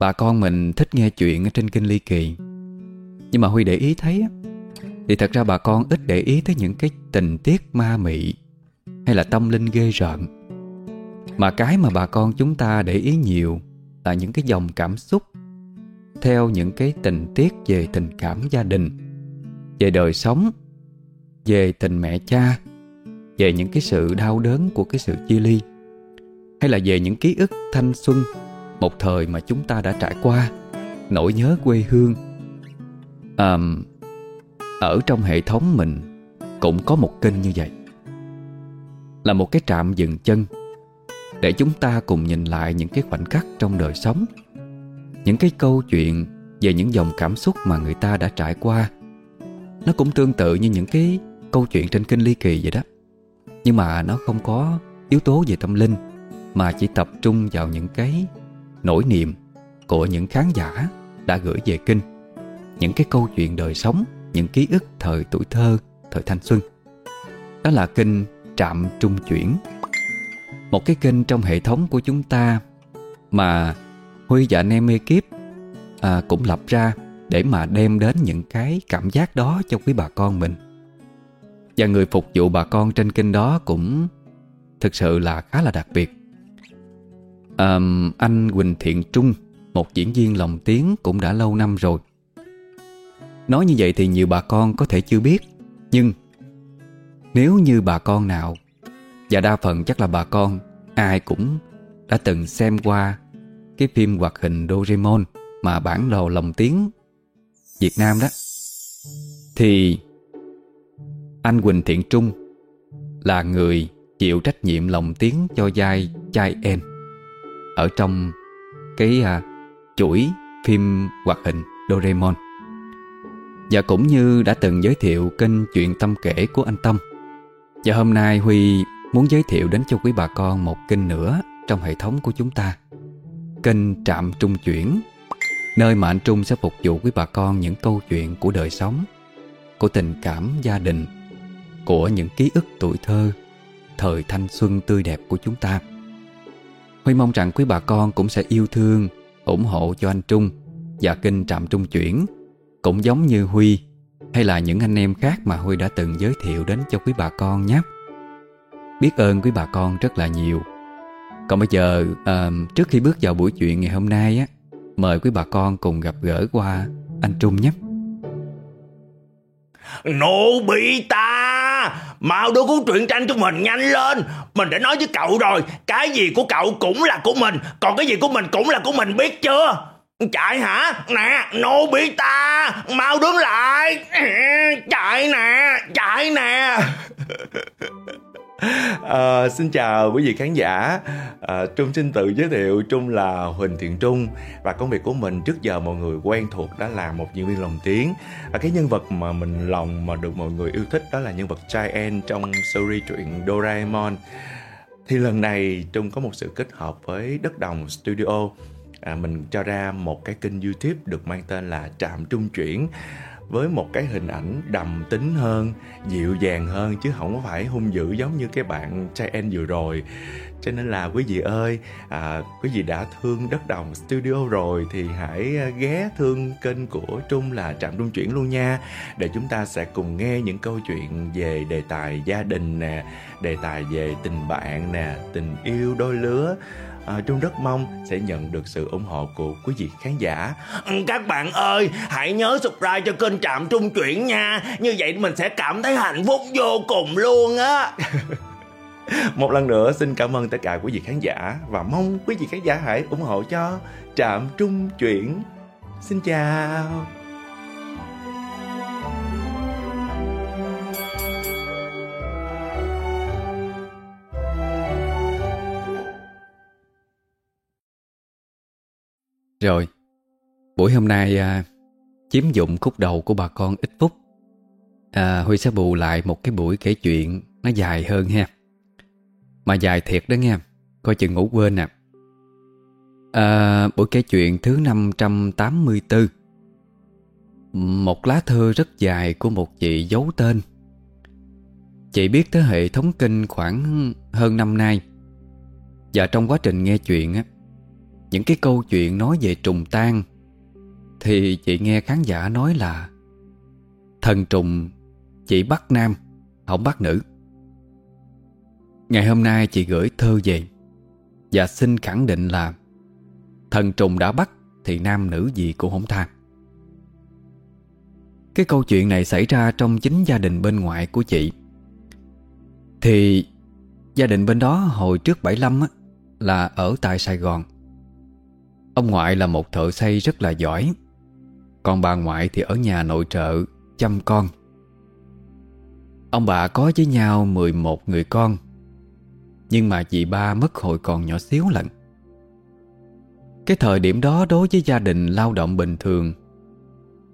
Bà con mình thích nghe chuyện ở trên Kinh Ly Kỳ. Nhưng mà Huy để ý thấy Thì thật ra bà con ít để ý tới những cái tình tiết ma mị Hay là tâm linh ghê rợn. Mà cái mà bà con chúng ta để ý nhiều Là những cái dòng cảm xúc Theo những cái tình tiết về tình cảm gia đình, Về đời sống, Về tình mẹ cha, Về những cái sự đau đớn của cái sự chia ly, Hay là về những ký ức thanh xuân một thời mà chúng ta đã trải qua Nỗi nhớ quê hương. À, Ở trong hệ thống mình Cũng có một kênh như vậy. Là một cái trạm dừng chân Để chúng ta cùng nhìn lại những cái khoảnh khắc trong đời sống Những cái câu chuyện Về những dòng cảm xúc mà người ta đã trải qua. Nó cũng tương tự như những cái câu chuyện trên kênh ly kỳ vậy đó Nhưng mà nó không có yếu tố về tâm linh Mà chỉ tập trung vào những cái nỗi niềm của những khán giả đã gửi về kinh những cái câu chuyện đời sống những ký ức thời tuổi thơ thời thanh xuân. Đó là kinh trạm trung chuyển. Một cái kênh trong hệ thống của chúng ta mà huy và anh em ekip à, cũng lập ra để mà đem đến những cái cảm giác đó cho quý bà con mình. Và người phục vụ bà con trên kênh đó cũng thực sự là khá là đặc biệt à, Anh Quỳnh Thiện Trung Một diễn viên lồng tiếng cũng đã lâu năm rồi. Nói như vậy thì nhiều bà con có thể chưa biết Nhưng Nếu như bà con nào Và đa phần chắc là bà con Ai cũng đã từng xem qua Cái phim hoạt hình Doraemon Mà bản đồ lồng tiếng Việt Nam đó Thì Anh Quỳnh Thiện Trung Là người chịu trách nhiệm lồng tiếng cho vai trai em ở trong cái à, chuỗi phim hoạt hình Doraemon. Và cũng như đã từng giới thiệu kênh Chuyện Tâm Kể của anh Tâm. Và hôm nay Huy muốn giới thiệu đến cho quý bà con một kênh nữa trong hệ thống của chúng ta. Kênh Trạm Trung Chuyển, nơi mà anh Trung sẽ phục vụ quý bà con những câu chuyện của đời sống, của tình cảm gia đình, của những ký ức tuổi thơ, thời thanh xuân tươi đẹp của chúng ta. Huy mong rằng quý bà con cũng sẽ yêu thương, ủng hộ cho anh Trung và kênh Trạm Trung Chuyển cũng giống như Huy hay là những anh em khác mà Huy đã từng giới thiệu đến cho quý bà con nhé. Biết ơn quý bà con rất là nhiều. Còn bây giờ, à, trước khi bước vào buổi chuyện ngày hôm nay á, mời quý bà con cùng gặp gỡ qua anh Trung nhé. Nổ bị ta Mau đưa cuốn truyện tranh cho mình, nhanh lên. Mình đã nói với cậu rồi, Cái gì của cậu cũng là của mình, Còn cái gì của mình cũng là của mình, biết chưa? Chạy hả? Nè, nô bị ta, Mau đứng lại. Chạy nè Chạy nè. À, xin chào quý vị khán giả. À, Trung xin tự giới thiệu Trung là Huỳnh Thiện Trung Và công việc của mình trước giờ mọi người quen thuộc Đó là một diễn viên lồng tiếng. Và Cái nhân vật mà mình lòng mà được mọi người yêu thích Đó là nhân vật Giant trong series truyện Doraemon. Thì lần này Trung có một sự kết hợp với Đất Đồng Studio. À, Mình cho ra một cái kênh youtube được mang tên là Trạm Trung Chuyển với một cái hình ảnh đầm tính hơn dịu dàng hơn chứ không phải hung dữ giống như cái bạn trai em vừa rồi. Cho nên là quý vị ơi à, quý vị đã thương đất đồng studio rồi thì hãy à, ghé thương kênh của trung là trạm trung chuyển luôn nha. Để chúng ta sẽ cùng nghe những câu chuyện về đề tài gia đình nè đề tài về tình bạn nè tình yêu đôi lứa à, Trung rất mong sẽ nhận được sự ủng hộ của quý vị khán giả. Ừ, các bạn ơi, hãy nhớ subscribe cho kênh Trạm Trung Chuyển nha. Như vậy mình sẽ cảm thấy hạnh phúc vô cùng luôn á. Một lần nữa xin cảm ơn tất cả quý vị khán giả và mong quý vị khán giả hãy ủng hộ cho Trạm Trung Chuyển. Xin chào. Rồi, buổi hôm nay à, chiếm dụng khúc đầu của bà con ít phút. À, Huy sẽ bù lại một cái buổi kể chuyện nó dài hơn ha. Mà dài thiệt đó nghe, coi chừng ngủ quên nè. À, buổi kể chuyện thứ 584 Một lá thơ rất dài của một chị giấu tên Chị biết tới hệ thống kinh khoảng hơn năm nay Và trong quá trình nghe chuyện á những cái câu chuyện nói về trùng tan Thì chị nghe khán giả nói là Thần trùng chỉ bắt nam Không bắt nữ. Ngày hôm nay chị gửi thơ về Và xin khẳng định là Thần trùng đã bắt Thì nam nữ gì cũng không tha. Cái câu chuyện này xảy ra trong chính gia đình bên ngoại của chị. Thì Gia đình bên đó hồi trước 75 á, Là ở tại Sài Gòn. Ông ngoại là một thợ xây rất là giỏi. Còn bà ngoại thì ở nhà nội trợ, Chăm con. Ông bà có với nhau 11 người con. Nhưng mà chị ba mất hồi còn nhỏ xíu lận. Cái thời điểm đó đối với gia đình lao động bình thường,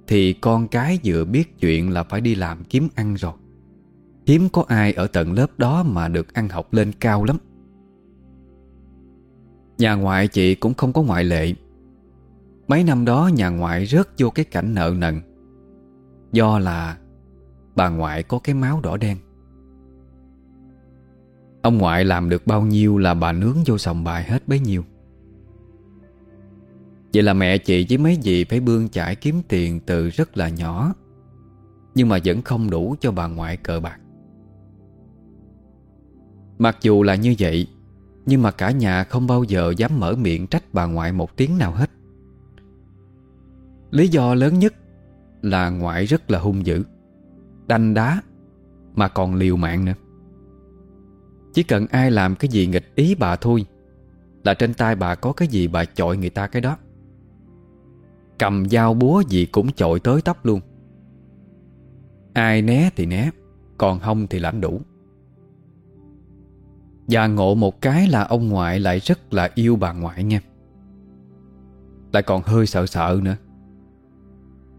Thì con cái vừa biết chuyện là phải đi làm kiếm ăn rồi. Hiếm có ai ở tận lớp đó mà được ăn học lên cao lắm. Nhà ngoại chị cũng không có ngoại lệ. Mấy năm đó nhà ngoại rớt vô cái cảnh nợ nần. Do là bà ngoại có cái máu đỏ đen. Ông ngoại làm được bao nhiêu là bà nướng vô sòng bài hết bấy nhiêu. Vậy là mẹ chị với mấy dì phải bươn chải kiếm tiền từ rất là nhỏ, Nhưng mà vẫn không đủ cho bà ngoại cờ bạc. Mặc dù là như vậy nhưng mà cả nhà không bao giờ dám mở miệng trách bà ngoại một tiếng nào hết. Lý do lớn nhất là ngoại rất là hung dữ, Đanh đá Mà còn liều mạng nữa. Chỉ cần ai làm cái gì nghịch ý bà thôi Là trên tay bà có cái gì bà chọi người ta cái đó. Cầm dao búa gì cũng chọi tới tóc luôn. Ai né thì né, Còn không thì lãnh đủ. Và ngộ một cái là ông ngoại lại rất là yêu bà ngoại nha. Lại còn hơi sợ sợ nữa.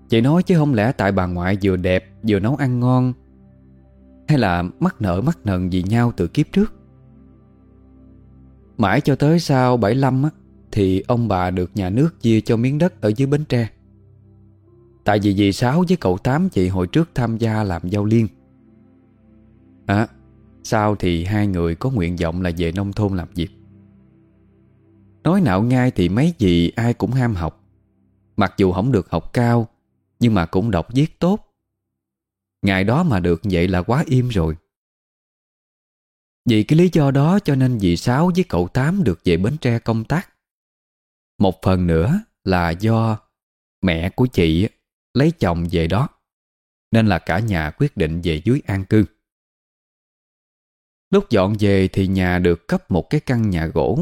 Chị nói chứ không lẽ tại bà ngoại vừa đẹp, Vừa nấu ăn ngon, Hay là mắc nợ mắc nần gì nhau từ kiếp trước? Mãi cho tới sau 75 á, Thì ông bà được nhà nước chia cho miếng đất ở dưới Bến Tre. Tại vì dì Sáu với cậu Tám chị hồi trước tham gia làm giao liên. À sau thì hai người có nguyện vọng là về nông thôn làm việc. Nói nạo ngay thì mấy dì ai cũng ham học. Mặc dù không được học cao, nhưng mà cũng đọc viết tốt. Ngày đó mà được vậy là quá im rồi. Vì cái lý do đó cho nên dì Sáu với cậu Tám được về Bến Tre công tác. Một phần nữa là do mẹ của chị lấy chồng về đó, Nên là cả nhà quyết định về dưới an cư. Lúc dọn về thì nhà được cấp một cái căn nhà gỗ.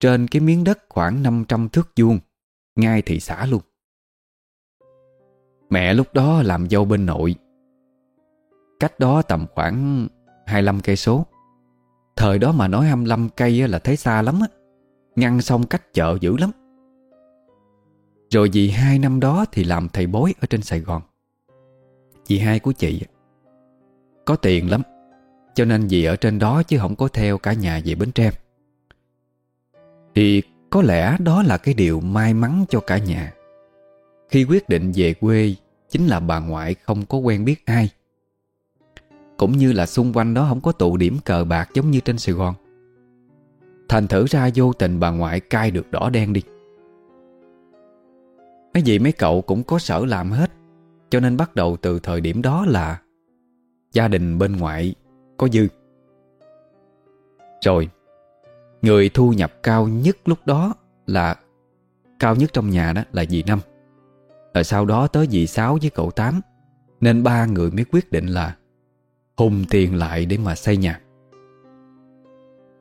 Trên cái miếng đất khoảng 500 thước vuông, Ngay thị xã luôn. Mẹ lúc đó làm dâu bên nội. Cách đó tầm khoảng 25 cây số. Thời đó mà nói 25 cây là thấy xa lắm á, Ngăn xong cách chợ dữ lắm. Rồi vì hai năm đó thì làm thầy bối ở trên Sài Gòn. Chị hai của chị Có tiền lắm. Cho nên dì ở trên đó chứ không có theo cả nhà về Bến Tre. Thì có lẽ đó là cái điều may mắn cho cả nhà. Khi quyết định về quê, Chính là bà ngoại không có quen biết ai. Cũng như là xung quanh đó không có tụ điểm cờ bạc giống như trên Sài Gòn. Thành thử ra vô tình bà ngoại cai được đỏ đen đi. Mấy gì mấy cậu cũng có sở làm hết, Cho nên bắt đầu từ thời điểm đó là Gia đình bên ngoại có dư. Rồi, Người thu nhập cao nhất lúc đó là, Cao nhất trong nhà đó là dì Năm. Rồi sau đó tới dì Sáu với cậu Tám, Nên ba người mới quyết định là Hùng tiền lại để mà xây nhà.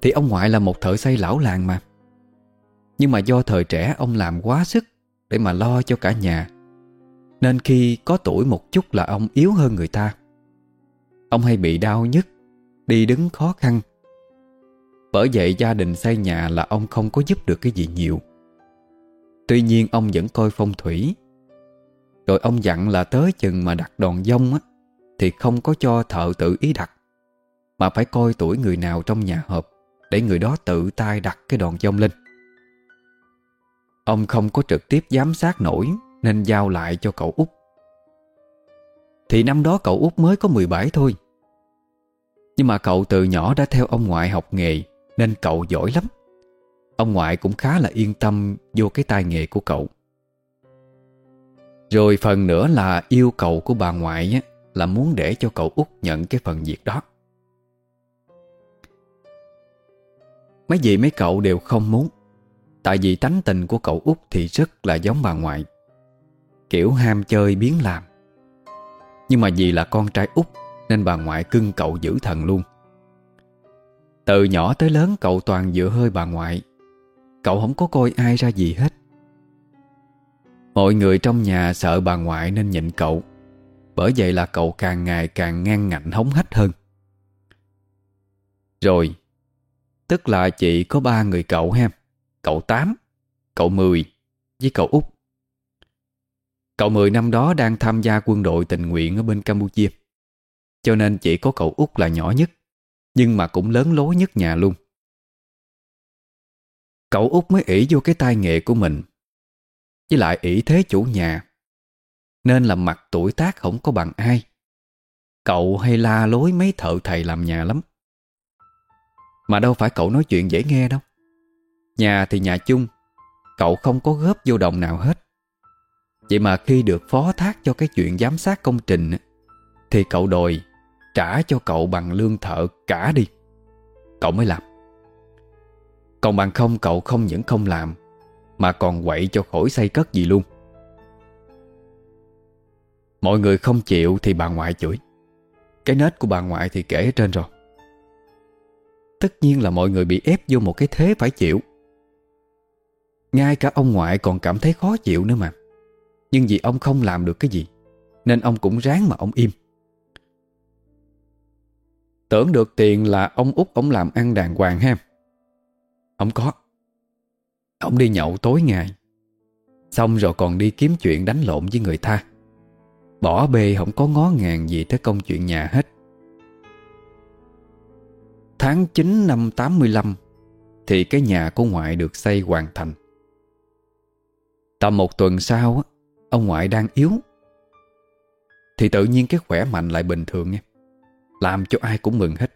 Thì ông ngoại là một thợ xây lão làng mà. Nhưng mà do thời trẻ, ông làm quá sức Để mà lo cho cả nhà. Nên khi có tuổi một chút là ông yếu hơn người ta. Ông hay bị đau nhức Đi đứng khó khăn. Bởi vậy gia đình xây nhà là ông không có giúp được cái gì nhiều. Tuy nhiên ông vẫn coi phong thủy. Rồi ông dặn là tới chừng mà đặt đòn dông á, Thì không có cho thợ tự ý đặt, Mà phải coi tuổi người nào trong nhà hợp Để người đó tự tay đặt cái đòn dông lên. Ông không có trực tiếp giám sát nổi Nên giao lại cho cậu út. Thì năm đó cậu út mới có 17 thôi nhưng mà cậu từ nhỏ đã theo ông ngoại học nghề Nên cậu giỏi lắm. Ông ngoại cũng khá là yên tâm Vô cái tai nghề của cậu. Rồi phần nữa là yêu cầu của bà ngoại á, Là muốn để cho cậu út nhận cái phần việc đó. Mấy dì mấy cậu đều không muốn Tại vì tánh tình của cậu út thì rất là giống bà ngoại. Kiểu ham chơi biến làm. Nhưng mà vì là con trai út nên bà ngoại cưng cậu giữ thần luôn. Từ nhỏ tới lớn cậu toàn dựa hơi bà ngoại. Cậu không có coi ai ra gì hết. Mọi người trong nhà sợ bà ngoại nên nhịn cậu, Bởi vậy là cậu càng ngày càng ngang ngạnh hống hách hơn. Rồi, Tức là chị có ba người cậu ha. Cậu Tám, Cậu Mười Với cậu Út. Cậu Mười năm đó đang tham gia quân đội tình nguyện ở bên Campuchia. Cho nên chỉ có cậu Út là nhỏ nhất, Nhưng mà cũng lớn lối nhất nhà luôn. Cậu út mới ỷ vô cái tai nghệ của mình, Với lại ỷ thế chủ nhà, Nên là mặt tuổi tác không có bằng ai. Cậu hay la lối mấy thợ thầy làm nhà lắm. Mà đâu phải cậu nói chuyện dễ nghe đâu. Nhà thì nhà chung, Cậu không có góp vô đồng nào hết. Vậy mà khi được phó thác cho cái chuyện giám sát công trình Thì cậu đòi trả cho cậu bằng lương thợ cả đi. Cậu mới làm. Còn bằng không, cậu không những không làm, Mà còn quậy cho khỏi xây cất gì luôn. Mọi người không chịu thì bà ngoại chửi. Cái nết của bà ngoại thì kể ở trên rồi. Tất nhiên là mọi người bị ép vô một cái thế phải chịu. Ngay cả ông ngoại còn cảm thấy khó chịu nữa mà. Nhưng vì ông không làm được cái gì, Nên ông cũng ráng mà ông im. Tưởng được tiền là ông út ông làm ăn đàng hoàng ha. Không có. Ông đi nhậu tối ngày. Xong rồi còn đi kiếm chuyện đánh lộn với người ta Bỏ bê không có ngó ngàng gì tới công chuyện nhà hết. Tháng 9 năm 85 Thì cái nhà của ngoại được xây hoàn thành. Tầm một tuần sau Ông ngoại đang yếu. Thì tự nhiên cái khỏe mạnh lại bình thường nha. Làm cho ai cũng mừng hết.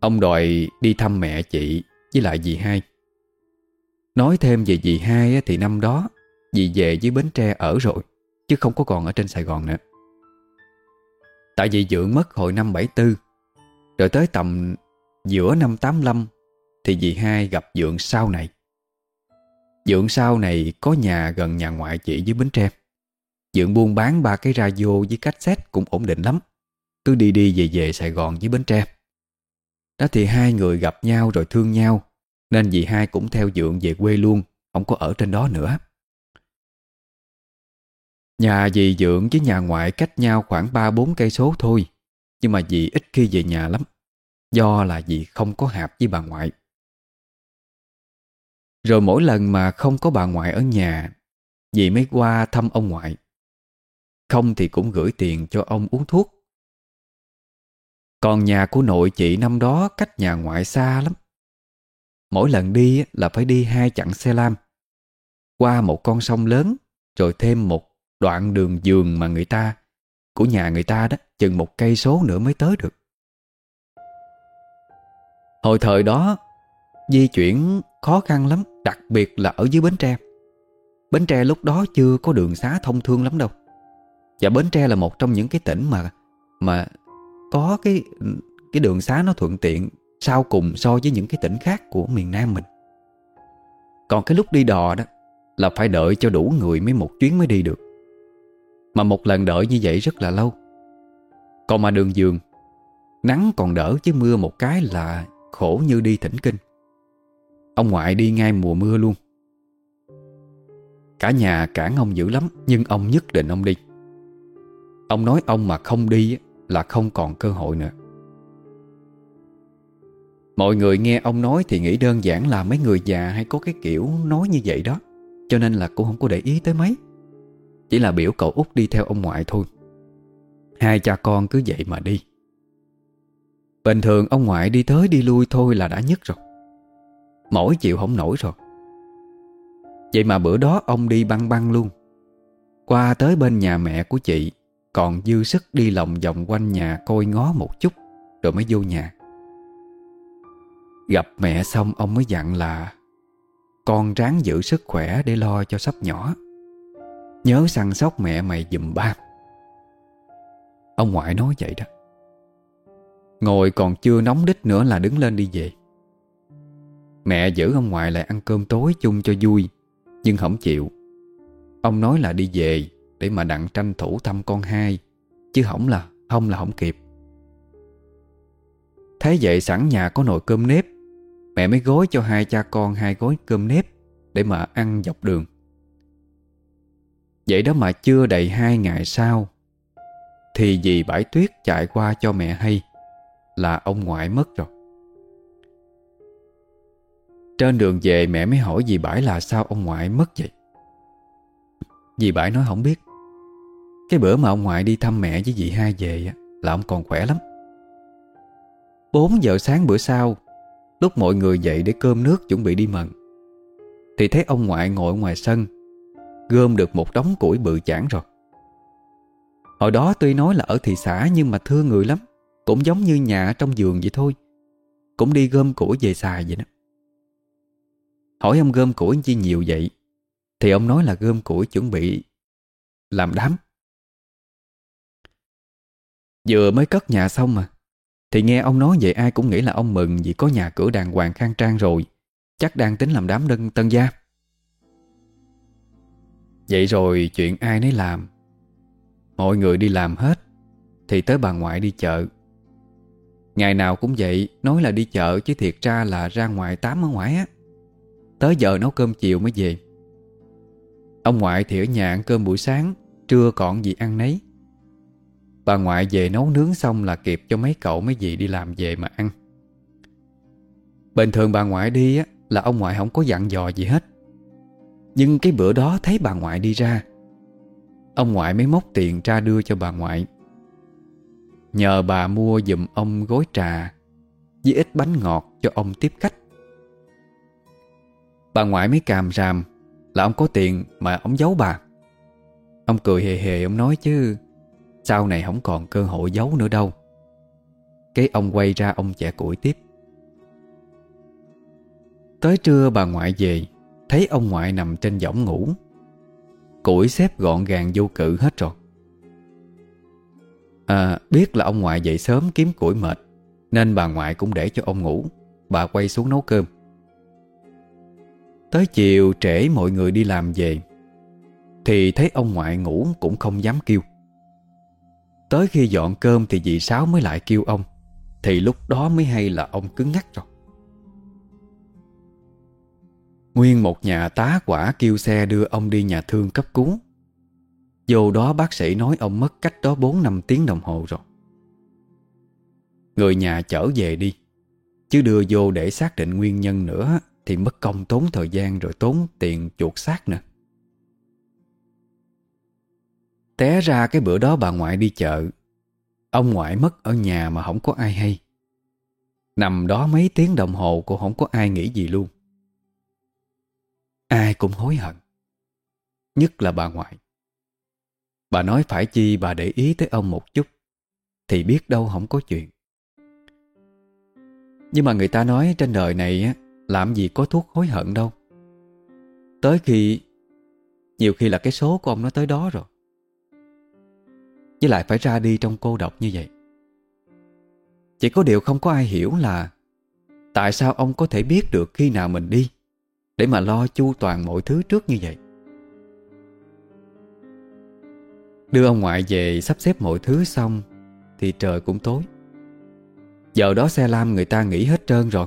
Ông đòi đi thăm mẹ chị với lại dì hai. Nói thêm về dì hai thì năm đó Dì về với Bến Tre ở rồi, Chứ không có còn ở trên Sài Gòn nữa. Tại vì dưỡng mất hồi năm 74 Rồi tới tầm giữa năm 85 Thì dì hai gặp dưỡng sau này. Dưỡng sau này có nhà gần nhà ngoại chị dưới Bến Tre. Dưỡng buôn bán ba cái radio với cassette cũng ổn định lắm. Cứ đi đi về về Sài Gòn với Bến Tre. Đó thì hai người gặp nhau rồi thương nhau, Nên dì hai cũng theo dượng về quê luôn, Không có ở trên đó nữa. Nhà dì dượng với nhà ngoại cách nhau khoảng 3-4 cây số thôi, Nhưng mà dì ít khi về nhà lắm, Do là dì không có hạp với bà ngoại. Rồi mỗi lần mà không có bà ngoại ở nhà, Dì mới qua thăm ông ngoại. Không thì cũng gửi tiền cho ông uống thuốc còn nhà của nội chị năm đó cách nhà ngoại xa lắm. Mỗi lần đi là phải đi hai chặng xe lam. Qua một con sông lớn, rồi thêm một đoạn đường giường mà người ta, của nhà người ta đó, chừng một cây số nữa mới tới được. Hồi thời đó, di chuyển khó khăn lắm, đặc biệt là ở dưới Bến Tre. Bến Tre lúc đó chưa có đường xá thông thương lắm đâu. Và Bến Tre là một trong những cái tỉnh mà mà có cái cái đường xá nó thuận tiện sau cùng so với những cái tỉnh khác của miền Nam mình. Còn cái lúc đi đò đó là phải đợi cho đủ người mới một chuyến mới đi được. Mà một lần đợi như vậy rất là lâu. Còn mà đường giường, Nắng còn đỡ chứ mưa một cái là khổ như đi thỉnh kinh. Ông ngoại đi ngay mùa mưa luôn. Cả nhà cản ông dữ lắm, nhưng ông nhất định ông đi. Ông nói ông mà không đi là không còn cơ hội nữa. Mọi người nghe ông nói thì nghĩ đơn giản là mấy người già hay có cái kiểu nói như vậy đó, Cho nên là cũng không có để ý tới mấy. Chỉ là biểu cậu út đi theo ông ngoại thôi. Hai cha con cứ vậy mà đi. Bình thường ông ngoại đi tới đi lui thôi là đã nhất rồi. Mỗi chịu không nổi rồi. Vậy mà bữa đó ông đi băng băng luôn. Qua tới bên nhà mẹ của chị còn dư sức đi lòng vòng quanh nhà coi ngó một chút, Rồi mới vô nhà. Gặp mẹ xong, ông mới dặn là, Con ráng giữ sức khỏe để lo cho sắp nhỏ. Nhớ săn sóc mẹ mày dùm ba. Ông ngoại nói vậy đó. Ngồi còn chưa nóng đít nữa là đứng lên đi về. Mẹ giữ ông ngoại lại ăn cơm tối chung cho vui, Nhưng không chịu. Ông nói là đi về để mà đặng tranh thủ thăm con hai. Chứ không là không là không kịp. Thế vậy sẵn nhà có nồi cơm nếp. Mẹ mới gói cho hai cha con hai gói cơm nếp Để mà ăn dọc đường. Vậy đó mà chưa đầy hai ngày sau, Thì dì bãi tuyết chạy qua cho mẹ hay Là ông ngoại mất rồi. Trên đường về mẹ mới hỏi dì bãi là sao ông ngoại mất vậy? Dì bãi nói không biết. Cái bữa mà ông ngoại đi thăm mẹ với dì hai về Là ông còn khỏe lắm. 4 giờ sáng bữa sau, Lúc mọi người dậy để cơm nước chuẩn bị đi mần Thì thấy ông ngoại ngồi ngoài sân, Gom được một đống củi bự chản rồi. Hồi đó tuy nói là ở thị xã Nhưng mà thương người lắm, Cũng giống như nhà trong giường vậy thôi, Cũng đi gom củi về xài vậy đó. Hỏi ông gom củi chi nhiều vậy, Thì ông nói là gom củi chuẩn bị Làm đám. Vừa mới cất nhà xong mà. Thì nghe ông nói vậy ai cũng nghĩ là ông mừng Vì có nhà cửa đàng hoàng khang trang rồi. Chắc đang tính làm đám đơn tân gia. Vậy rồi chuyện ai nấy làm? Mọi người đi làm hết, Thì tới bà ngoại đi chợ. Ngày nào cũng vậy, Nói là đi chợ chứ thiệt ra là ra ngoài tám ở ngoài á. Tới giờ nấu cơm chiều mới về. Ông ngoại thì ở nhà ăn cơm buổi sáng, Trưa còn gì ăn nấy. Bà ngoại về nấu nướng xong là kịp cho mấy cậu mấy dì đi làm về mà ăn. Bình thường bà ngoại đi á, Là ông ngoại không có dặn dò gì hết. Nhưng cái bữa đó thấy bà ngoại đi ra, Ông ngoại mới móc tiền ra đưa cho bà ngoại. Nhờ bà mua giùm ông gói trà Với ít bánh ngọt cho ông tiếp khách. Bà ngoại mới càm ràm Là ông có tiền mà ông giấu bà. Ông cười hề hề, ông nói chứ sau này không còn cơ hội giấu nữa đâu. Cái ông quay ra ông chẻ củi tiếp. Tới trưa bà ngoại về, Thấy ông ngoại nằm trên võng ngủ. Củi xếp gọn gàng vô cự hết rồi. À biết là ông ngoại dậy sớm kiếm củi mệt, Nên bà ngoại cũng để cho ông ngủ. Bà quay xuống nấu cơm. Tới chiều trễ mọi người đi làm về, Thì thấy ông ngoại ngủ cũng không dám kêu. Tới khi dọn cơm thì dì Sáu mới lại kêu ông, Thì lúc đó mới hay là ông cứng ngắt rồi Nguyên một nhà tá quả kêu xe đưa ông đi nhà thương cấp cứu. Vô đó bác sĩ nói ông mất cách đó 4-5 tiếng đồng hồ rồi. Người nhà chở về đi, Chứ đưa vô để xác định nguyên nhân nữa Thì mất công tốn thời gian rồi tốn tiền chuột xác nữa. Té ra cái bữa đó bà ngoại đi chợ. Ông ngoại mất ở nhà mà không có ai hay. Nằm đó mấy tiếng đồng hồ cũng không có ai nghĩ gì luôn. Ai cũng hối hận. Nhất là bà ngoại. Bà nói phải chi bà để ý tới ông một chút, Thì biết đâu không có chuyện. Nhưng mà người ta nói trên đời này á, Làm gì có thuốc hối hận đâu. Tới khi, Nhiều khi là cái số của ông nó tới đó rồi. Với lại phải ra đi trong cô độc như vậy. Chỉ có điều không có ai hiểu là Tại sao ông có thể biết được khi nào mình đi Để mà lo chu toàn mọi thứ trước như vậy. Đưa ông ngoại về sắp xếp mọi thứ xong Thì trời cũng tối. Giờ đó xe lam người ta nghỉ hết trơn rồi,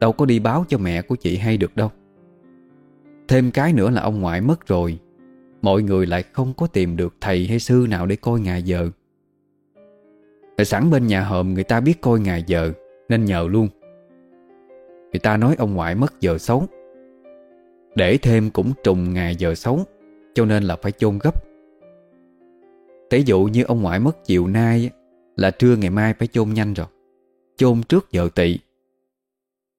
Đâu có đi báo cho mẹ của chị hay được đâu. Thêm cái nữa là ông ngoại mất rồi Mọi người lại không có tìm được thầy hay sư nào để coi ngày giờ. Tại sẵn bên nhà hòm, người ta biết coi ngày giờ, Nên nhờ luôn. Người ta nói ông ngoại mất giờ xấu. Để thêm cũng trùng ngày giờ xấu, Cho nên là phải chôn gấp. Tế dụ như ông ngoại mất chiều nay, Là trưa ngày mai phải chôn nhanh rồi. Chôn trước giờ tỵ.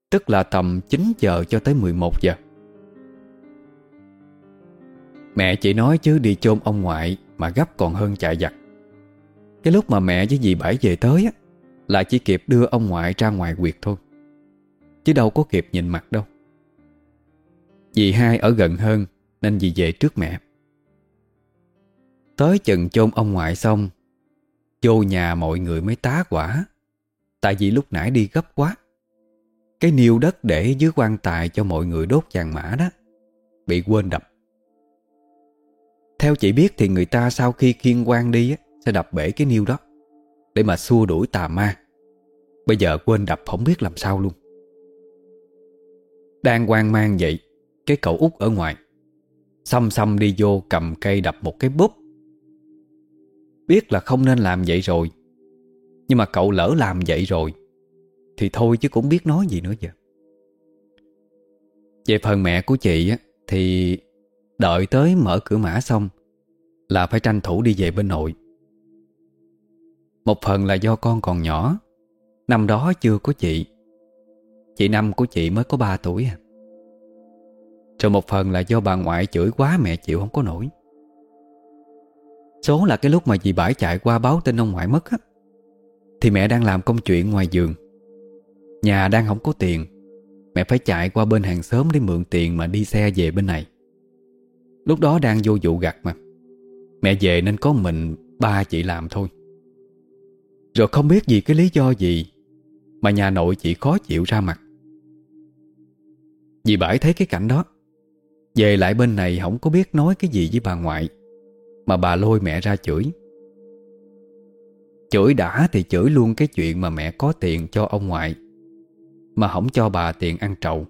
Tức là tầm 9 giờ cho tới 11 giờ. Mẹ chỉ nói chứ đi chôn ông ngoại Mà gấp còn hơn chạy giặt Cái lúc mà mẹ với dì Bảy về tới á, Là chỉ kịp đưa ông ngoại ra ngoài quyệt thôi Chứ đâu có kịp nhìn mặt đâu. Dì hai ở gần hơn Nên dì về trước mẹ. Tới chừng chôn ông ngoại xong Vô nhà mọi người mới tá quả Tại vì lúc nãy đi gấp quá. Cái niêu đất để dưới quan tài cho mọi người đốt vàng mã đó Bị quên đập. Theo chị biết thì người ta sau khi khiên quan đi Sẽ đập bể cái niêu đó, Để mà xua đuổi tà ma. Bây giờ quên đập không biết làm sao luôn. Đang hoang mang vậy, Cái cậu út ở ngoài, Xăm xăm đi vô cầm cây đập một cái búp. Biết là không nên làm vậy rồi, Nhưng mà cậu lỡ làm vậy rồi, Thì thôi chứ cũng biết nói gì nữa giờ. Về phần mẹ của chị á, Thì đợi tới mở cửa mã xong, Là phải tranh thủ đi về bên nội. Một phần là do con còn nhỏ, Năm đó chưa có chị. Chị năm của chị mới có 3 tuổi à. Rồi một phần là do bà ngoại chửi quá mẹ chịu không có nổi. Số là cái lúc mà dì bãi chạy qua báo tin ông ngoại mất á, Thì mẹ đang làm công chuyện ngoài giường. Nhà đang không có tiền, Mẹ phải chạy qua bên hàng xóm để mượn tiền mà đi xe về bên này. Lúc đó đang vô vụ gặt mà. Mẹ về nên có mình, ba chị làm thôi. Rồi không biết vì cái lý do gì Mà nhà nội chị khó chịu ra mặt. Dì bãi thấy cái cảnh đó, Về lại bên này không có biết nói cái gì với bà ngoại, mà bà lôi mẹ ra chửi. Chửi đã thì chửi luôn cái chuyện mà mẹ có tiền cho ông ngoại, Mà không cho bà tiền ăn trậu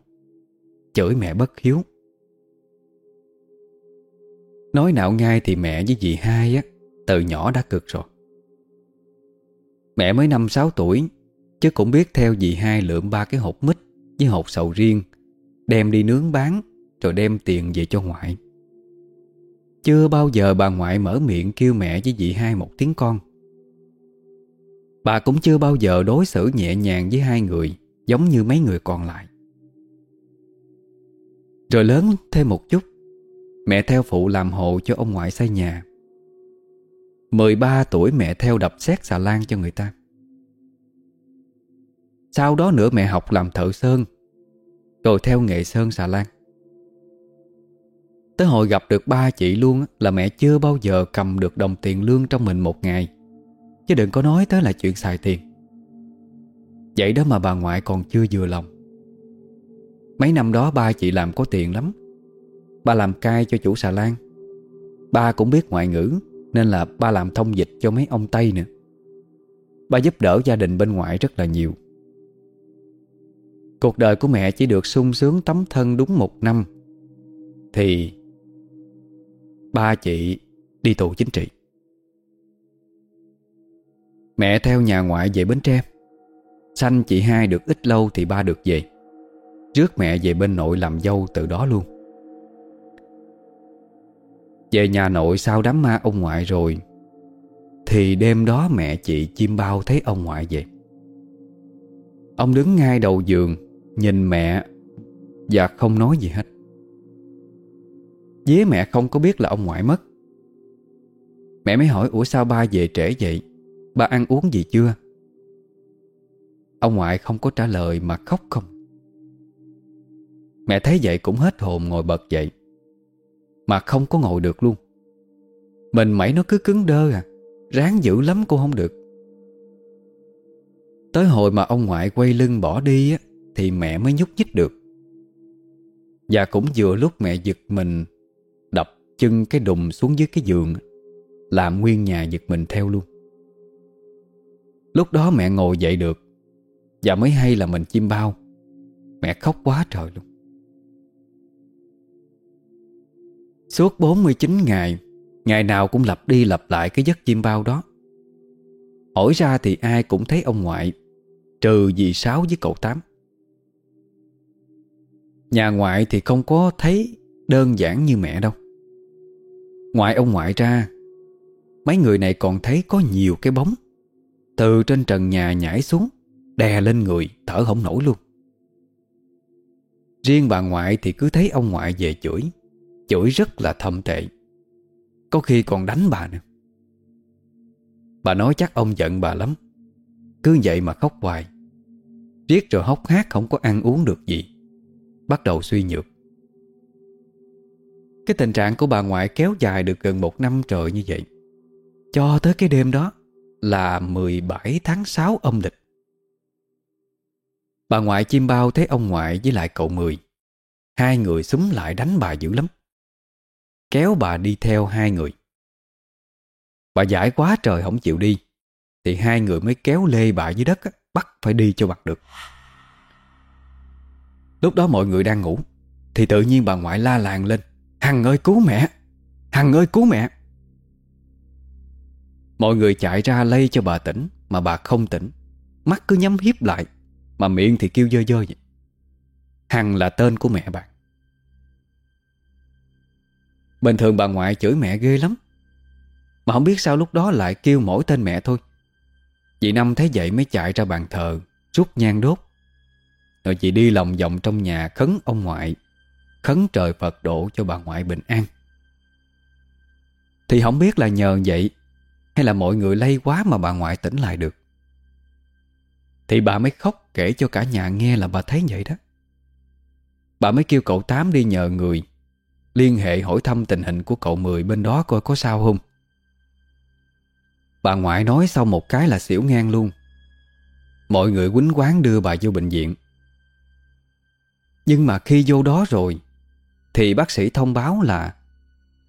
Chửi mẹ bất hiếu. Nói nạo ngay thì mẹ với dì hai á, Từ nhỏ đã cực rồi. Mẹ mới năm sáu tuổi, Chứ cũng biết theo dì hai lượm ba cái hộp mít Với hộp sầu riêng, Đem đi nướng bán Rồi đem tiền về cho ngoại. Chưa bao giờ bà ngoại mở miệng kêu mẹ với dì hai một tiếng con. Bà cũng chưa bao giờ đối xử nhẹ nhàng với hai người Giống như mấy người còn lại. Rồi lớn thêm một chút Mẹ theo phụ làm hộ cho ông ngoại xây nhà. 13 tuổi mẹ theo đập xét xà lan cho người ta. Sau đó nữa mẹ học làm thợ sơn, Rồi theo nghệ sơn xà lan. Tới hồi gặp được ba chị luôn Là mẹ chưa bao giờ cầm được đồng tiền lương trong mình một ngày. Chứ đừng có nói tới là chuyện xài tiền. Vậy đó mà bà ngoại còn chưa vừa lòng. Mấy năm đó ba chị làm có tiền lắm Ba làm cai cho chủ xà lan. Ba cũng biết ngoại ngữ, Nên là ba làm thông dịch cho mấy ông Tây nữa. Ba giúp đỡ gia đình bên ngoại rất là nhiều. Cuộc đời của mẹ chỉ được sung sướng tấm thân đúng một năm. Thì Ba chị đi tù chính trị. Mẹ theo nhà ngoại về Bến Tre. Sanh chị hai được ít lâu thì ba được về. Trước mẹ về bên nội làm dâu từ đó luôn. Về nhà nội sau đám ma ông ngoại rồi, Thì đêm đó mẹ chị chim bao thấy ông ngoại về. Ông đứng ngay đầu giường, Nhìn mẹ Và không nói gì hết. Dế mẹ không có biết là ông ngoại mất. Mẹ mới hỏi, Ủa sao ba về trễ vậy? Ba ăn uống gì chưa? Ông ngoại không có trả lời mà khóc không. Mẹ thấy vậy cũng hết hồn ngồi bật dậy. Mà không có ngồi được luôn. Mình mẩy nó cứ cứng đơ à Ráng dữ lắm cô không được. Tới hồi mà ông ngoại quay lưng bỏ đi á, Thì mẹ mới nhúc nhích được. Và cũng vừa lúc mẹ giật mình, đập chân cái đùng xuống dưới cái giường, Làm nguyên nhà giật mình theo luôn. Lúc đó mẹ ngồi dậy được, Và mới hay là mình chim bao. Mẹ khóc quá trời luôn. Suốt 49 ngày Ngày nào cũng lặp đi lặp lại cái giấc chim bao đó. Hỏi ra thì ai cũng thấy ông ngoại, Trừ dì Sáu với cậu Tám. Nhà ngoại thì không có thấy đơn giản như mẹ đâu. Ngoại ông ngoại ra, Mấy người này còn thấy có nhiều cái bóng. Từ trên trần nhà nhảy xuống, Đè lên người, thở không nổi luôn. Riêng bà ngoại thì cứ thấy ông ngoại về chửi. Chửi rất là thâm tệ. Có khi còn đánh bà nữa. Bà nói chắc ông giận bà lắm. Cứ vậy mà khóc hoài. Riết rồi hốc hác không có ăn uống được gì. Bắt đầu suy nhược. Cái tình trạng của bà ngoại kéo dài được gần một năm trời như vậy, Cho tới cái đêm đó Là 17 tháng 6 âm lịch. Bà ngoại chim bao thấy ông ngoại với lại cậu Mười. Hai người súng lại đánh bà dữ lắm. Kéo bà đi theo hai người. Bà giải quá trời không chịu đi, Thì hai người mới kéo lê bà dưới đất Bắt phải đi cho bằng được. Lúc đó mọi người đang ngủ, Thì tự nhiên bà ngoại la làng lên, Hằng ơi, cứu mẹ! Hằng ơi, cứu mẹ! Mọi người chạy ra lây cho bà tỉnh, Mà bà không tỉnh. Mắt cứ nhắm hiếp lại, Mà miệng thì kêu dơ dơ vậy. Hằng là tên của mẹ bạn. Bình thường bà ngoại chửi mẹ ghê lắm. Mà không biết sao lúc đó lại kêu mỗi tên mẹ thôi. Chị Năm thấy vậy mới chạy ra bàn thờ, Rút nhang đốt. Rồi chị đi lòng vòng trong nhà khấn ông ngoại, Khấn trời Phật độ cho bà ngoại bình an. Thì không biết là nhờ vậy Hay là mọi người lây quá mà bà ngoại tỉnh lại được. Thì bà mới khóc kể cho cả nhà nghe là bà thấy vậy đó. Bà mới kêu cậu Tám đi nhờ người Liên hệ hỏi thăm tình hình của cậu Mười bên đó coi có sao không. Bà ngoại nói sau một cái là xỉu ngang luôn. Mọi người quýnh quán đưa bà vô bệnh viện. Nhưng mà khi vô đó rồi, Thì bác sĩ thông báo là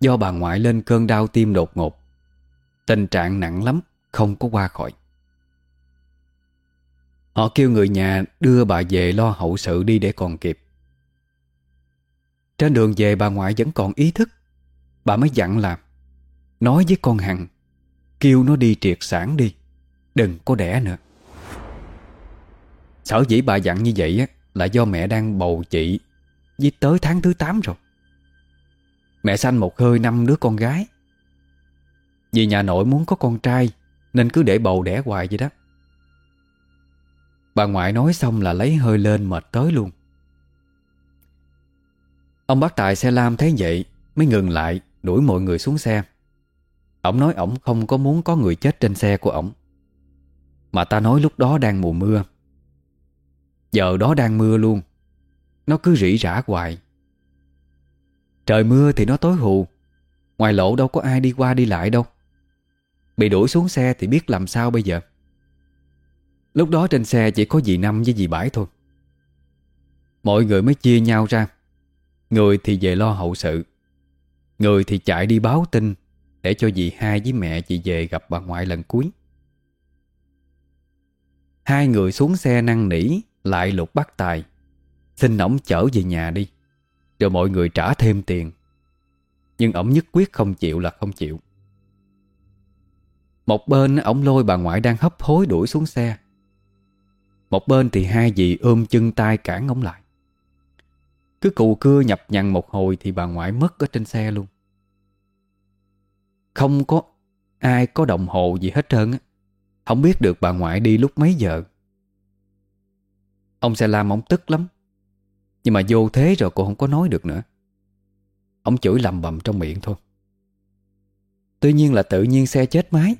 Do bà ngoại lên cơn đau tim đột ngột, Tình trạng nặng lắm, Không có qua khỏi. Họ kêu người nhà đưa bà về lo hậu sự đi để còn kịp. Trên đường về bà ngoại vẫn còn ý thức. Bà mới dặn là Nói với con Hằng Kêu nó đi triệt sản đi Đừng có đẻ nữa. Sở dĩ bà dặn như vậy á, Là do mẹ đang bầu chị Với tới tháng thứ 8 rồi. Mẹ sanh một hơi năm đứa con gái. Vì nhà nội muốn có con trai Nên cứ để bầu đẻ hoài vậy đó. Bà ngoại nói xong là lấy hơi lên mệt tới luôn. Ông bác Tài xe lam thấy vậy, Mới ngừng lại, đuổi mọi người xuống xe. Ông nói ổng không có muốn có người chết trên xe của ổng. Mà ta nói lúc đó đang mùa mưa. Giờ đó đang mưa luôn. Nó cứ rỉ rả hoài. Trời mưa thì nó tối hù. Ngoài lộ đâu có ai đi qua đi lại đâu. Bị đuổi xuống xe thì biết làm sao bây giờ? Lúc đó trên xe chỉ có dì Năm với dì Bãi thôi. Mọi người mới chia nhau ra. Người thì về lo hậu sự. Người thì chạy đi báo tin, để cho dì hai với mẹ chị về gặp bà ngoại lần cuối. Hai người xuống xe năn nỉ, Lại lục bắt tài. Xin ổng chở về nhà đi, Rồi mọi người trả thêm tiền. Nhưng ổng nhất quyết không chịu là không chịu. Một bên ổng lôi bà ngoại đang hấp hối đuổi xuống xe. Một bên thì hai dì ôm chân tay cản ổng lại. Cứ cụ cưa nhập nhằn một hồi Thì bà ngoại mất ở trên xe luôn. Không có ai có đồng hồ gì hết trơn á. Không biết được bà ngoại đi lúc mấy giờ. Ông xe lam ông tức lắm. Nhưng mà vô thế rồi cô không có nói được nữa. Ông chửi lầm bầm trong miệng thôi. Tuy nhiên là tự nhiên xe chết máy.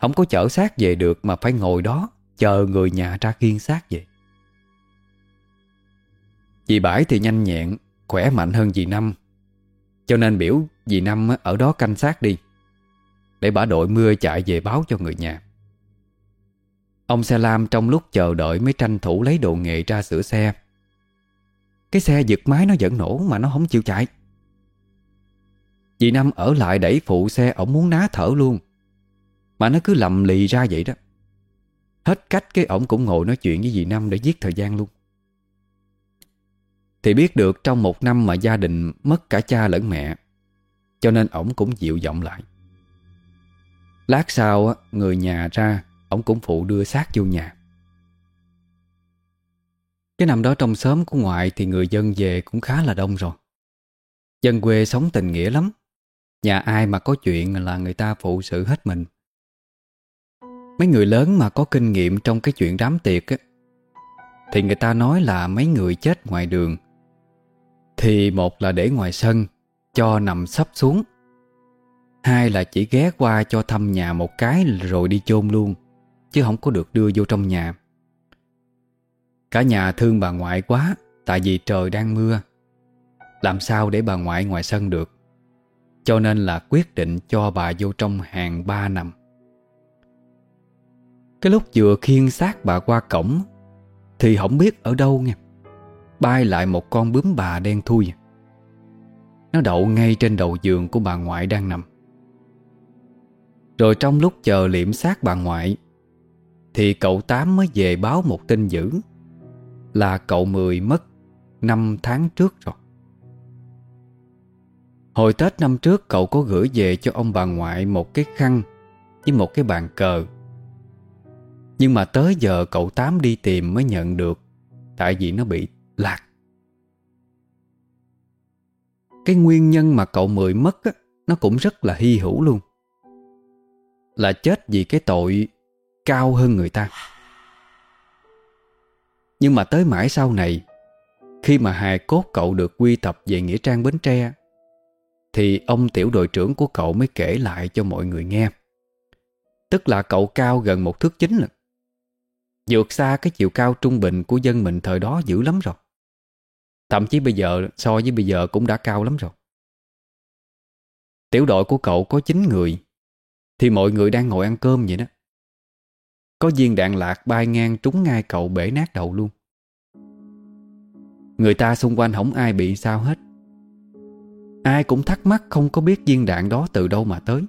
Không có chở xác về được Mà phải ngồi đó, Chờ người nhà ra khiên xác về. Dì Bãi thì nhanh nhẹn, Khỏe mạnh hơn dì Năm. Cho nên biểu Dì Năm ở đó canh sát đi, Để bà đội mưa chạy về báo cho người nhà. Ông xe lam trong lúc chờ đợi mới tranh thủ lấy đồ nghề ra sửa xe. Cái xe giật máy nó vẫn nổ mà nó không chịu chạy. Dì Năm ở lại đẩy phụ xe, ổng muốn ná thở luôn. Mà nó cứ lầm lì ra vậy đó. Hết cách cái ổng cũng ngồi nói chuyện với dì Năm để giết thời gian luôn. Thì biết được trong một năm mà gia đình mất cả cha lẫn mẹ, cho nên ổng cũng dịu giọng lại. Lát sau người nhà ra, Ổng cũng phụ đưa xác vô nhà. Cái năm đó trong xóm của ngoại Thì người dân về cũng khá là đông rồi. Dân quê sống tình nghĩa lắm. Nhà ai mà có chuyện là người ta phụ sự hết mình. Mấy người lớn mà có kinh nghiệm trong cái chuyện đám tiệc á, Thì người ta nói là mấy người chết ngoài đường thì một là để ngoài sân, cho nằm sắp xuống. Hai là chỉ ghé qua cho thăm nhà một cái rồi đi chôn luôn, Chứ không có được đưa vô trong nhà. Cả nhà thương bà ngoại quá, Tại vì trời đang mưa. Làm sao để bà ngoại ngoài sân được? Cho nên là quyết định cho bà vô trong hàng ba nằm. Cái lúc vừa khiêng xác bà qua cổng, Thì không biết ở đâu nghe. Bay lại một con bướm bà đen thui. Nó đậu ngay trên đầu giường của bà ngoại đang nằm. Rồi trong lúc chờ liệm xác bà ngoại, Thì cậu Tám mới về báo một tin dữ Là cậu Mười mất năm tháng trước rồi. Hồi Tết năm trước, cậu có gửi về cho ông bà ngoại một cái khăn Với một cái bàn cờ. Nhưng mà tới giờ cậu Tám đi tìm mới nhận được, Tại vì nó bị lạc. Cái nguyên nhân mà cậu Mười mất á, Nó cũng rất là hy hữu luôn. Là chết vì cái tội cao hơn người ta. Nhưng mà tới mãi sau này Khi mà hài cốt cậu được quy tập về Nghĩa Trang Bến Tre Thì ông tiểu đội trưởng của cậu mới kể lại cho mọi người nghe. Tức là cậu cao gần một thước chính lần Vượt xa cái chiều cao trung bình của dân mình thời đó dữ lắm rồi. Thậm chí bây giờ, so với bây giờ cũng đã cao lắm rồi. Tiểu đội của cậu có 9 người, Thì mọi người đang ngồi ăn cơm vậy đó. Có viên đạn lạc bay ngang trúng ngay cậu bể nát đầu luôn. Người ta xung quanh không ai bị sao hết. Ai cũng thắc mắc không có biết viên đạn đó từ đâu mà tới.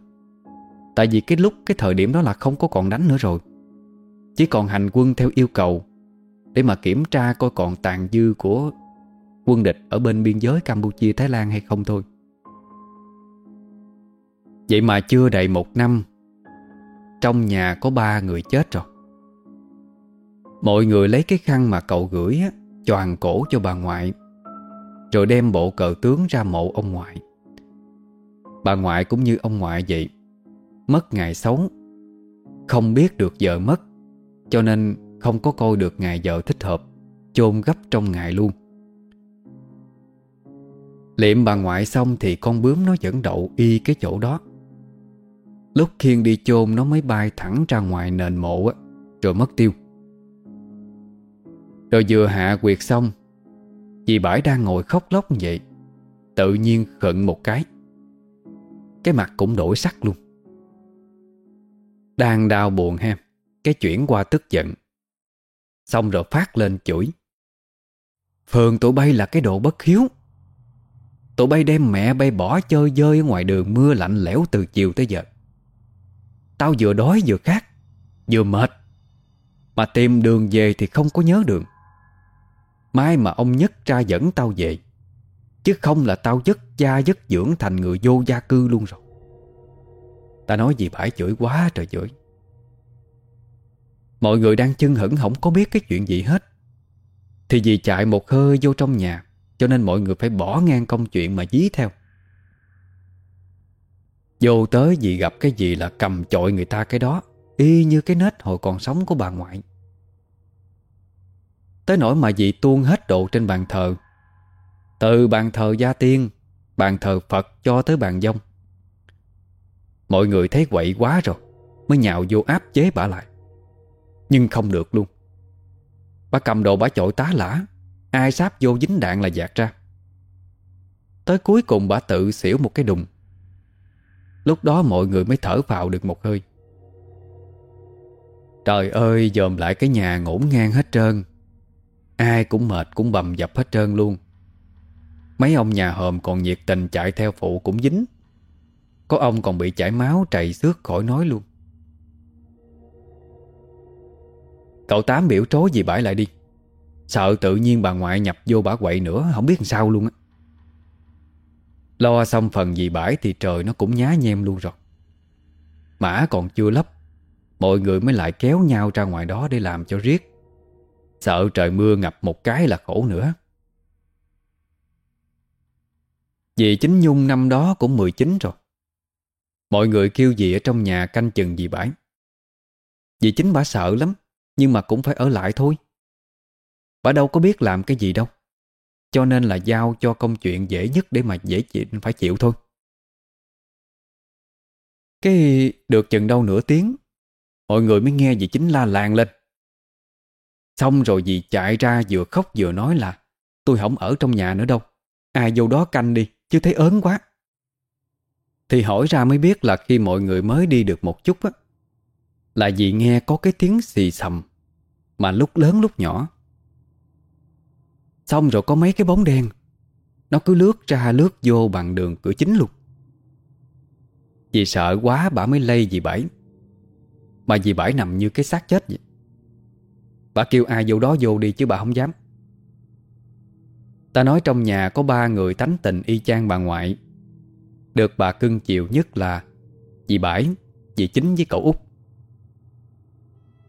Tại vì cái lúc, cái thời điểm đó là không có còn đánh nữa rồi. Chỉ còn hành quân theo yêu cầu Để mà kiểm tra coi còn tàn dư của quân địch ở bên biên giới Campuchia Thái Lan hay không thôi. Vậy mà chưa đầy một năm Trong nhà có ba người chết rồi. Mọi người lấy cái khăn mà cậu gửi á, Choàng cổ cho bà ngoại Rồi đem bộ cờ tướng ra mộ ông ngoại. Bà ngoại cũng như ông ngoại vậy Mất ngày sống Không biết được vợ mất Cho nên không có coi được ngày vợ thích hợp chôn gấp trong ngày luôn. Liệm bà ngoại xong thì con bướm nó vẫn đậu y cái chỗ đó. Lúc khiên đi chôn, nó mới bay thẳng ra ngoài nền mộ á, Rồi mất tiêu. Rồi vừa hạ quyệt xong, Dì bãi đang ngồi khóc lóc vậy, Tự nhiên khận một cái. Cái mặt cũng đổi sắc luôn. Đang đau buồn ha, Cái chuyển qua tức giận. Xong rồi phát lên chửi. Phường tụi bay là cái đồ bất hiếu. Tụi bay đem mẹ bay bỏ chơi dơi ở ngoài đường mưa lạnh lẽo từ chiều tới giờ. Tao vừa đói vừa khát, Vừa mệt. Mà tìm đường về thì không có nhớ đường. Mai mà ông Nhất ra dẫn tao về, Chứ không là tao dứt gia dứt dưỡng thành người vô gia cư luôn rồi. Ta nói gì bãi chửi quá trời chửi. Mọi người đang chân hững không có biết cái chuyện gì hết. Thì vì chạy một hơi vô trong nhà cho nên mọi người phải bỏ ngang công chuyện mà dí theo. Vô tới gì gặp cái gì là cầm chọi người ta cái đó, Y như cái nết hồi còn sống của bà ngoại. Tới nỗi mà dì tuôn hết độ trên bàn thờ. Từ bàn thờ gia tiên, Bàn thờ Phật cho tới bàn dông. Mọi người thấy quậy quá rồi, Mới nhào vô áp chế bà lại. Nhưng không được luôn. Bà cầm đồ bà chọi tá lả. Ai sáp vô dính đạn là dạt ra. Tới cuối cùng bà tự xỉu một cái đùng. Lúc đó mọi người mới thở vào được một hơi. Trời ơi, dòm lại cái nhà ngổn ngang hết trơn. Ai cũng mệt, cũng bầm dập hết trơn luôn. Mấy ông nhà hòm còn nhiệt tình chạy theo phụ cũng dính. Có ông còn bị chảy máu trầy xước khỏi nói luôn. Cậu Tám biểu trối gì bãi lại đi. Sợ tự nhiên bà ngoại nhập vô bả quậy nữa, Không biết làm sao luôn á. Lo xong phần gì bãi thì trời nó cũng nhá nhem luôn rồi. Mã còn chưa lấp, Mọi người mới lại kéo nhau ra ngoài đó để làm cho riết. Sợ trời mưa ngập một cái là khổ nữa. Dì chính Nhung năm đó cũng 19 rồi. Mọi người kêu dì ở trong nhà canh chừng dì bãi. Dì chính bà sợ lắm, Nhưng mà cũng phải ở lại thôi. Bà đâu có biết làm cái gì đâu. Cho nên là giao cho công chuyện dễ nhất Để mà dễ chịu, phải chịu thôi. Cái được chừng đâu nửa tiếng, Mọi người mới nghe dì chính la làng lên. Xong rồi dì chạy ra vừa khóc vừa nói là, Tôi không ở trong nhà nữa đâu, Ai vô đó canh đi, Chứ thấy ớn quá. Thì hỏi ra mới biết là khi mọi người mới đi được một chút á, Là dì nghe có cái tiếng xì xầm, Mà lúc lớn lúc nhỏ. Xong rồi có mấy cái bóng đen. Nó cứ lướt ra, lướt vô bằng đường cửa chính luôn. Dì sợ quá bà mới lây dì Bảy Mà dì Bảy nằm như cái xác chết vậy. Bà kêu ai vô đó vô đi chứ bà không dám. Ta nói trong nhà có ba người tánh tình y chang bà ngoại. Được bà cưng chiều nhất là Dì bảy dì Chính với cậu út.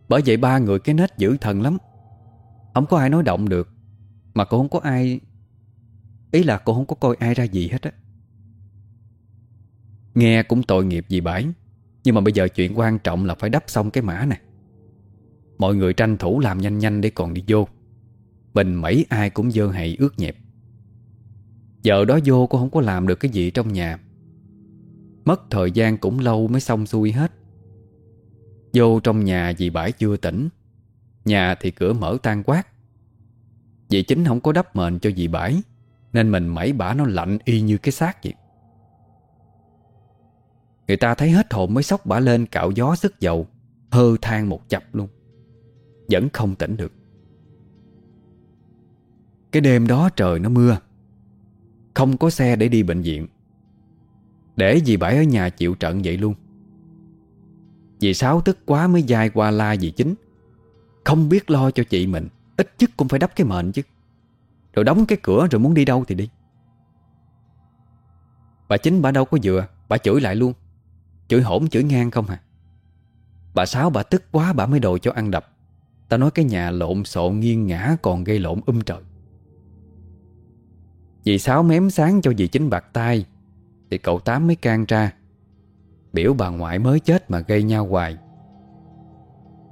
Bởi vậy ba người cái nết dữ thần lắm. Không có ai nói động được. Mà cô không có ai, Ý là cô không có coi ai ra gì hết á. Nghe cũng tội nghiệp gì Bãi, Nhưng mà bây giờ chuyện quan trọng là phải đắp xong cái mã này. Mọi người tranh thủ làm nhanh nhanh để còn đi vô. Bình mấy ai cũng dơ hậy ướt nhẹp. Giờ đó vô cô không có làm được cái gì trong nhà. Mất thời gian cũng lâu mới xong xuôi hết. Vô trong nhà dì bãi chưa tỉnh, Nhà thì cửa mở tan quát vì chính không có đắp mền cho dì bãi, Nên mình mẩy bả nó lạnh y như cái xác vậy. Người ta thấy hết hồn mới sóc bả lên cạo gió sức dầu, Hơ than một chập luôn. Vẫn không tỉnh được. Cái đêm đó trời nó mưa, Không có xe để đi bệnh viện. Để dì Bảy ở nhà chịu trận vậy luôn. Dì Sáu tức quá mới dai qua la dì Chính, Không biết lo cho chị mình. Ít nhất cũng phải đắp cái mệnh chứ. Rồi đóng cái cửa rồi muốn đi đâu thì đi. Bà Chính bà đâu có vừa, Bà chửi lại luôn. Chửi hổn chửi ngang không hả? Bà Sáu, bà tức quá, bà mới đồ cho ăn đập. Ta nói cái nhà lộn xộn, nghiêng ngã Còn gây lộn um trời. Dì Sáu mém sáng cho dì chính bạc tay, Thì cậu Tám mới can ra. Biểu bà ngoại mới chết mà gây nhau hoài.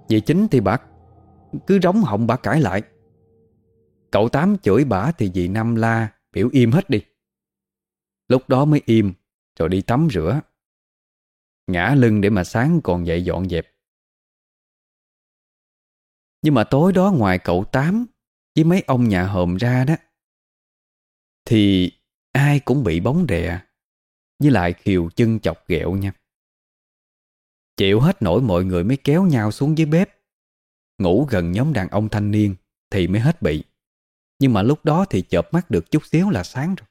Dì chính thì bà cứ rống họng bà cãi lại. Cậu Tám chửi bà thì dì Năm la Biểu im hết đi. Lúc đó mới im, Rồi đi tắm rửa. Ngã lưng để mà sáng còn dậy dọn dẹp. Nhưng mà tối đó ngoài cậu Tám Với mấy ông nhà hòm ra đó, Thì ai cũng bị bóng đè, Với lại khiều chân chọc ghẹo nha. Chịu hết nổi mọi người mới kéo nhau xuống dưới bếp. Ngủ gần nhóm đàn ông thanh niên Thì mới hết bị. Nhưng mà lúc đó thì chợp mắt được chút xíu là sáng rồi.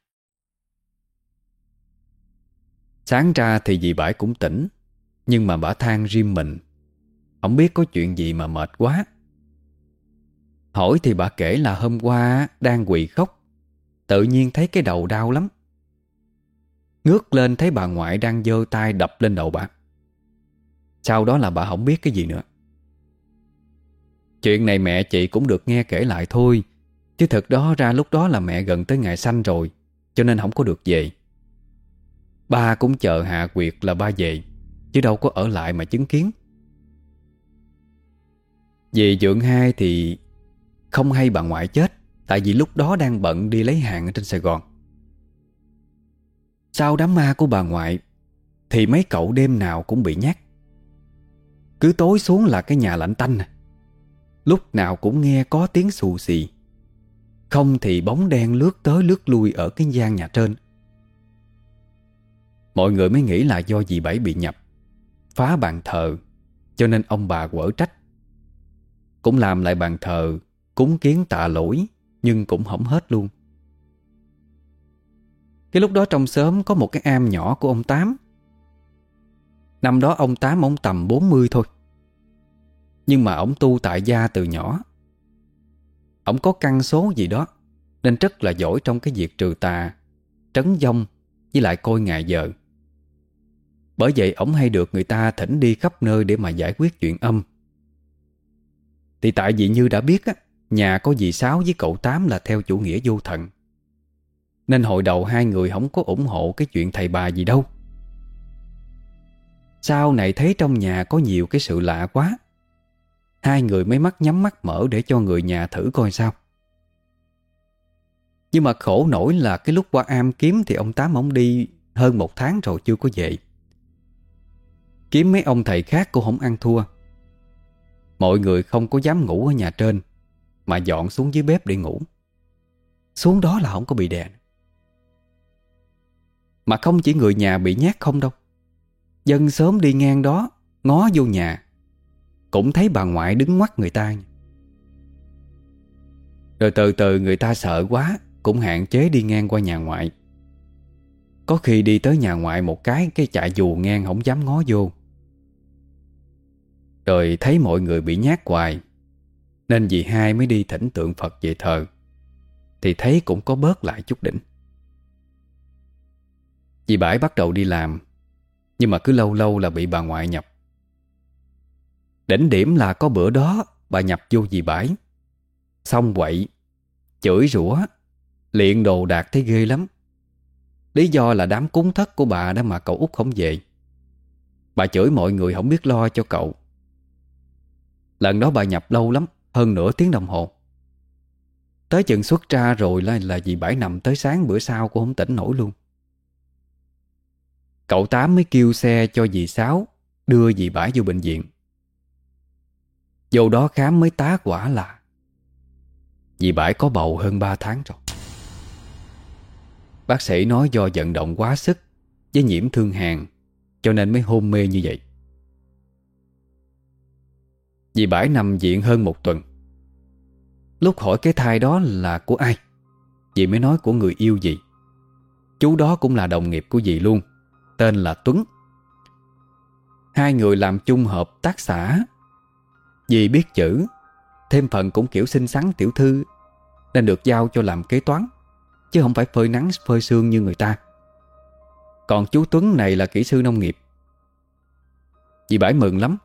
Sáng ra thì dì bãi cũng tỉnh, Nhưng mà bả than riêng mình, Không biết có chuyện gì mà mệt quá. Hỏi thì bà kể là hôm qua đang quỳ khóc, Tự nhiên thấy cái đầu đau lắm. Ngước lên thấy bà ngoại đang giơ tay đập lên đầu bà Sau đó là bà không biết cái gì nữa. Chuyện này mẹ chị cũng được nghe kể lại thôi. Chứ thật đó, ra lúc đó là mẹ gần tới ngày sanh rồi, Cho nên không có được về. Ba cũng chờ Hạ Quyệt là ba về, Chứ đâu có ở lại mà chứng kiến. Về dưỡng hai thì Không hay bà ngoại chết, Tại vì lúc đó đang bận đi lấy hàng ở trên Sài Gòn. Sau đám ma của bà ngoại, Thì mấy cậu đêm nào cũng bị nhát. Cứ tối xuống là cái nhà lạnh tanh à. Lúc nào cũng nghe có tiếng xù xì. Không thì bóng đen lướt tới lướt lui ở cái gian nhà trên. Mọi người mới nghĩ là do dì Bảy bị nhập, Phá bàn thờ, Cho nên ông bà quở trách. Cũng làm lại bàn thờ, Cúng kiến tạ lỗi, Nhưng cũng hỏng hết luôn. Cái lúc đó trong xóm Có một cái am nhỏ của ông Tám. Năm đó ông Tám ông tầm 40 thôi. Nhưng mà ông tu tại gia từ nhỏ. Ông có căn số gì đó, Nên rất là giỏi trong cái việc trừ tà, Trấn dông Với lại coi ngày vợ bởi vậy ổng hay được người ta thỉnh đi khắp nơi để mà giải quyết chuyện âm. Thì tại vì như đã biết á, Nhà có dì Sáu với cậu Tám là theo chủ nghĩa vô thần. Nên hồi đầu hai người không có ủng hộ cái chuyện thầy bà gì đâu. Sau này thấy trong nhà có nhiều cái sự lạ quá Hai người mới mắt nhắm mắt mở để cho người nhà thử coi sao. Nhưng mà khổ nổi là cái lúc qua am kiếm thì ông Tám ông đi hơn một tháng rồi chưa có về. Kiếm mấy ông thầy khác cũng không ăn thua. Mọi người không có dám ngủ ở nhà trên, Mà dọn xuống dưới bếp để ngủ. Xuống đó là không có bị đè. Mà không chỉ người nhà bị nhát không đâu. Dân sớm đi ngang đó, Ngó vô nhà cũng thấy bà ngoại đứng ngoắt người ta. Rồi từ từ người ta sợ quá, Cũng hạn chế đi ngang qua nhà ngoại. Có khi đi tới nhà ngoại một cái Cái chạy dù ngang không dám ngó vô. Rồi thấy mọi người bị nhát hoài, Nên dì hai mới đi thỉnh tượng Phật về thờ, Thì thấy cũng có bớt lại chút đỉnh. Dì Bãi bắt đầu đi làm, Nhưng mà cứ lâu lâu là bị bà ngoại nhập. Đỉnh điểm là có bữa đó Bà nhập vô dì Bãi. Xong quậy Chửi rủa Liện đồ đạc thấy ghê lắm. Lý do là đám cúng thất của bà đó mà cậu út không về. Bà chửi mọi người không biết lo cho cậu. Lần đó bà nhập lâu lắm Hơn nửa tiếng đồng hồ. Tới chừng xuất ra rồi là, là dì Bãi nằm tới sáng bữa sau cũng không tỉnh nổi luôn. Cậu Tám mới kêu xe cho dì Sáu Đưa dì Bãi vô bệnh viện. Vô đó khám mới tá quả là Dì Bãi có bầu hơn 3 tháng rồi. Bác sĩ nói do vận động quá sức Với nhiễm thương hàn Cho nên mới hôn mê như vậy. Dì Bãi nằm viện hơn một tuần. Lúc hỏi cái thai đó là của ai, Dì mới nói của người yêu dì. Chú đó cũng là đồng nghiệp của dì luôn, Tên là Tuấn. Hai người làm chung hợp tác xã vì biết chữ, Thêm phần cũng kiểu xinh xắn tiểu thư, Nên được giao cho làm kế toán, Chứ không phải phơi nắng, phơi sương như người ta. Còn chú Tuấn này là kỹ sư nông nghiệp. Dì Bãi mừng lắm,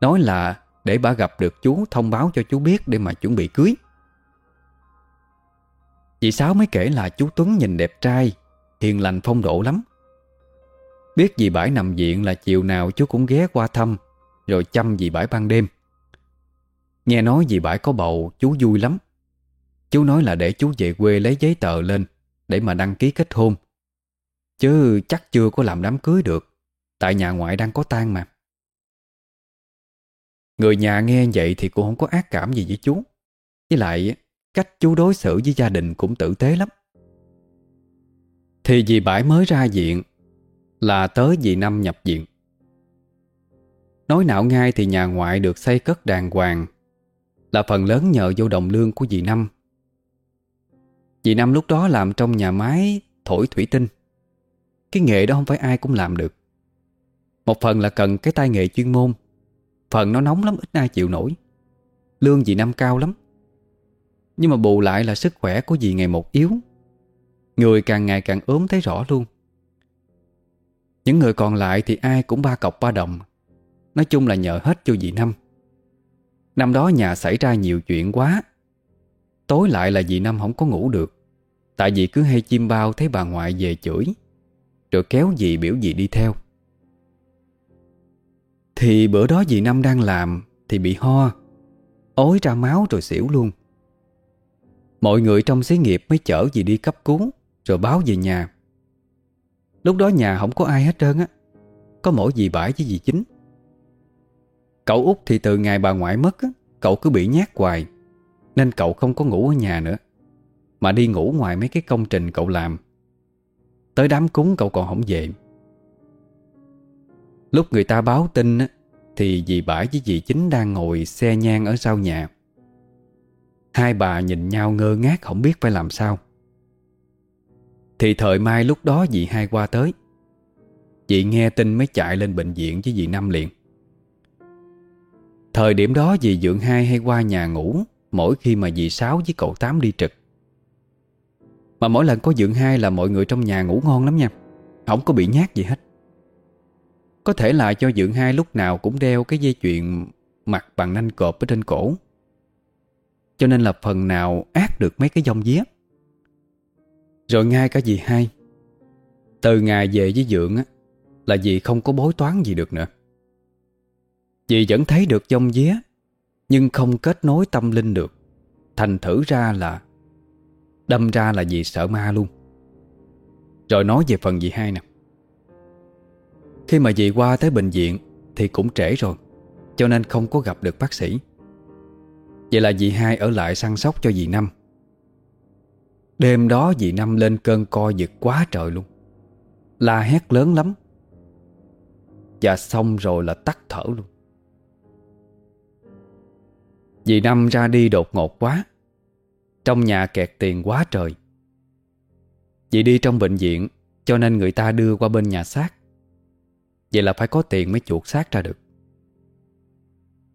Nói là để bà gặp được chú, thông báo cho chú biết để mà chuẩn bị cưới. Dì Sáu mới kể là chú Tuấn nhìn đẹp trai, Hiền lành phong độ lắm. Biết dì Bãi nằm viện là chiều nào chú cũng ghé qua thăm, Rồi chăm dì Bãi ban đêm. Nghe nói dì Bãi có bầu, chú vui lắm. Chú nói là để chú về quê lấy giấy tờ lên, Để mà đăng ký kết hôn. Chứ chắc chưa có làm đám cưới được, Tại nhà ngoại đang có tang mà. Người nhà nghe vậy thì cũng không có ác cảm gì với chú. Với lại, cách chú đối xử với gia đình cũng tử tế lắm. Thì dì Bãi mới ra viện, Là tới dì Năm nhập viện. Nói nào ngay thì nhà ngoại được xây cất đàng hoàng là phần lớn nhờ vô đồng lương của dì Năm. Dì Năm lúc đó làm trong nhà máy thổi thủy tinh. Cái nghề đó không phải ai cũng làm được. Một phần là cần cái tay nghề chuyên môn, Phần nó nóng lắm, ít ai chịu nổi. Lương dì Năm cao lắm. Nhưng mà bù lại là sức khỏe của dì ngày một yếu. Người càng ngày càng ốm thấy rõ luôn. Những người còn lại thì ai cũng ba cọc ba đồng. Nói chung là nhờ hết cho dì Năm. Năm đó nhà xảy ra nhiều chuyện quá. Tối lại là dì Năm không có ngủ được. Tại vì cứ hay chim bao thấy bà ngoại về chửi, Rồi kéo dì biểu dì đi theo. Thì bữa đó dì Năm đang làm Thì bị ho, Ối ra máu rồi xỉu luôn. Mọi người trong xí nghiệp mới chở dì đi cấp cứu, Rồi báo về nhà. Lúc đó nhà không có ai hết trơn á, Có mỗi dì bãi với dì chính. Cậu út thì từ ngày bà ngoại mất á, Cậu cứ bị nhát hoài Nên cậu không có ngủ ở nhà nữa Mà đi ngủ ngoài mấy cái công trình cậu làm. Tới đám cúng cậu còn không về. Lúc người ta báo tin á, Thì dì bãi với dì chính đang ngồi xe nhang ở sau nhà. Hai bà nhìn nhau ngơ ngác không biết phải làm sao. Thì thời mai lúc đó dì hai qua tới Dì nghe tin mới chạy lên bệnh viện với dì Năm liền. Thời điểm đó dì Dượng hai hay qua nhà ngủ, Mỗi khi mà dì Sáu với cậu Tám đi trực. Mà mỗi lần có Dượng hai là mọi người trong nhà ngủ ngon lắm nha, Không có bị nhát gì hết. Có thể là cho Dượng hai lúc nào cũng đeo cái dây chuyền Mặt bằng nanh cộp ở trên cổ. Cho nên là phần nào ác được mấy cái dông día Rồi ngay cả dì hai, Từ ngày về với Dượng á, Là dì không có bối toán gì được nữa. Dì vẫn thấy được dông vía Nhưng không kết nối tâm linh được. Thành thử ra là, Đâm ra là dì sợ ma luôn. Rồi nói về phần dì hai nè. Khi mà dì qua tới bệnh viện Thì cũng trễ rồi, Cho nên không có gặp được bác sĩ. Vậy là dì hai ở lại săn sóc cho dì Năm. Đêm đó dì Năm lên cơn co giật quá trời luôn. La hét lớn lắm. Và xong rồi là tắt thở luôn vì Năm ra đi đột ngột quá. Trong nhà kẹt tiền quá trời. Vì đi trong bệnh viện, Cho nên người ta đưa qua bên nhà xác. Vậy là phải có tiền mới chuột xác ra được.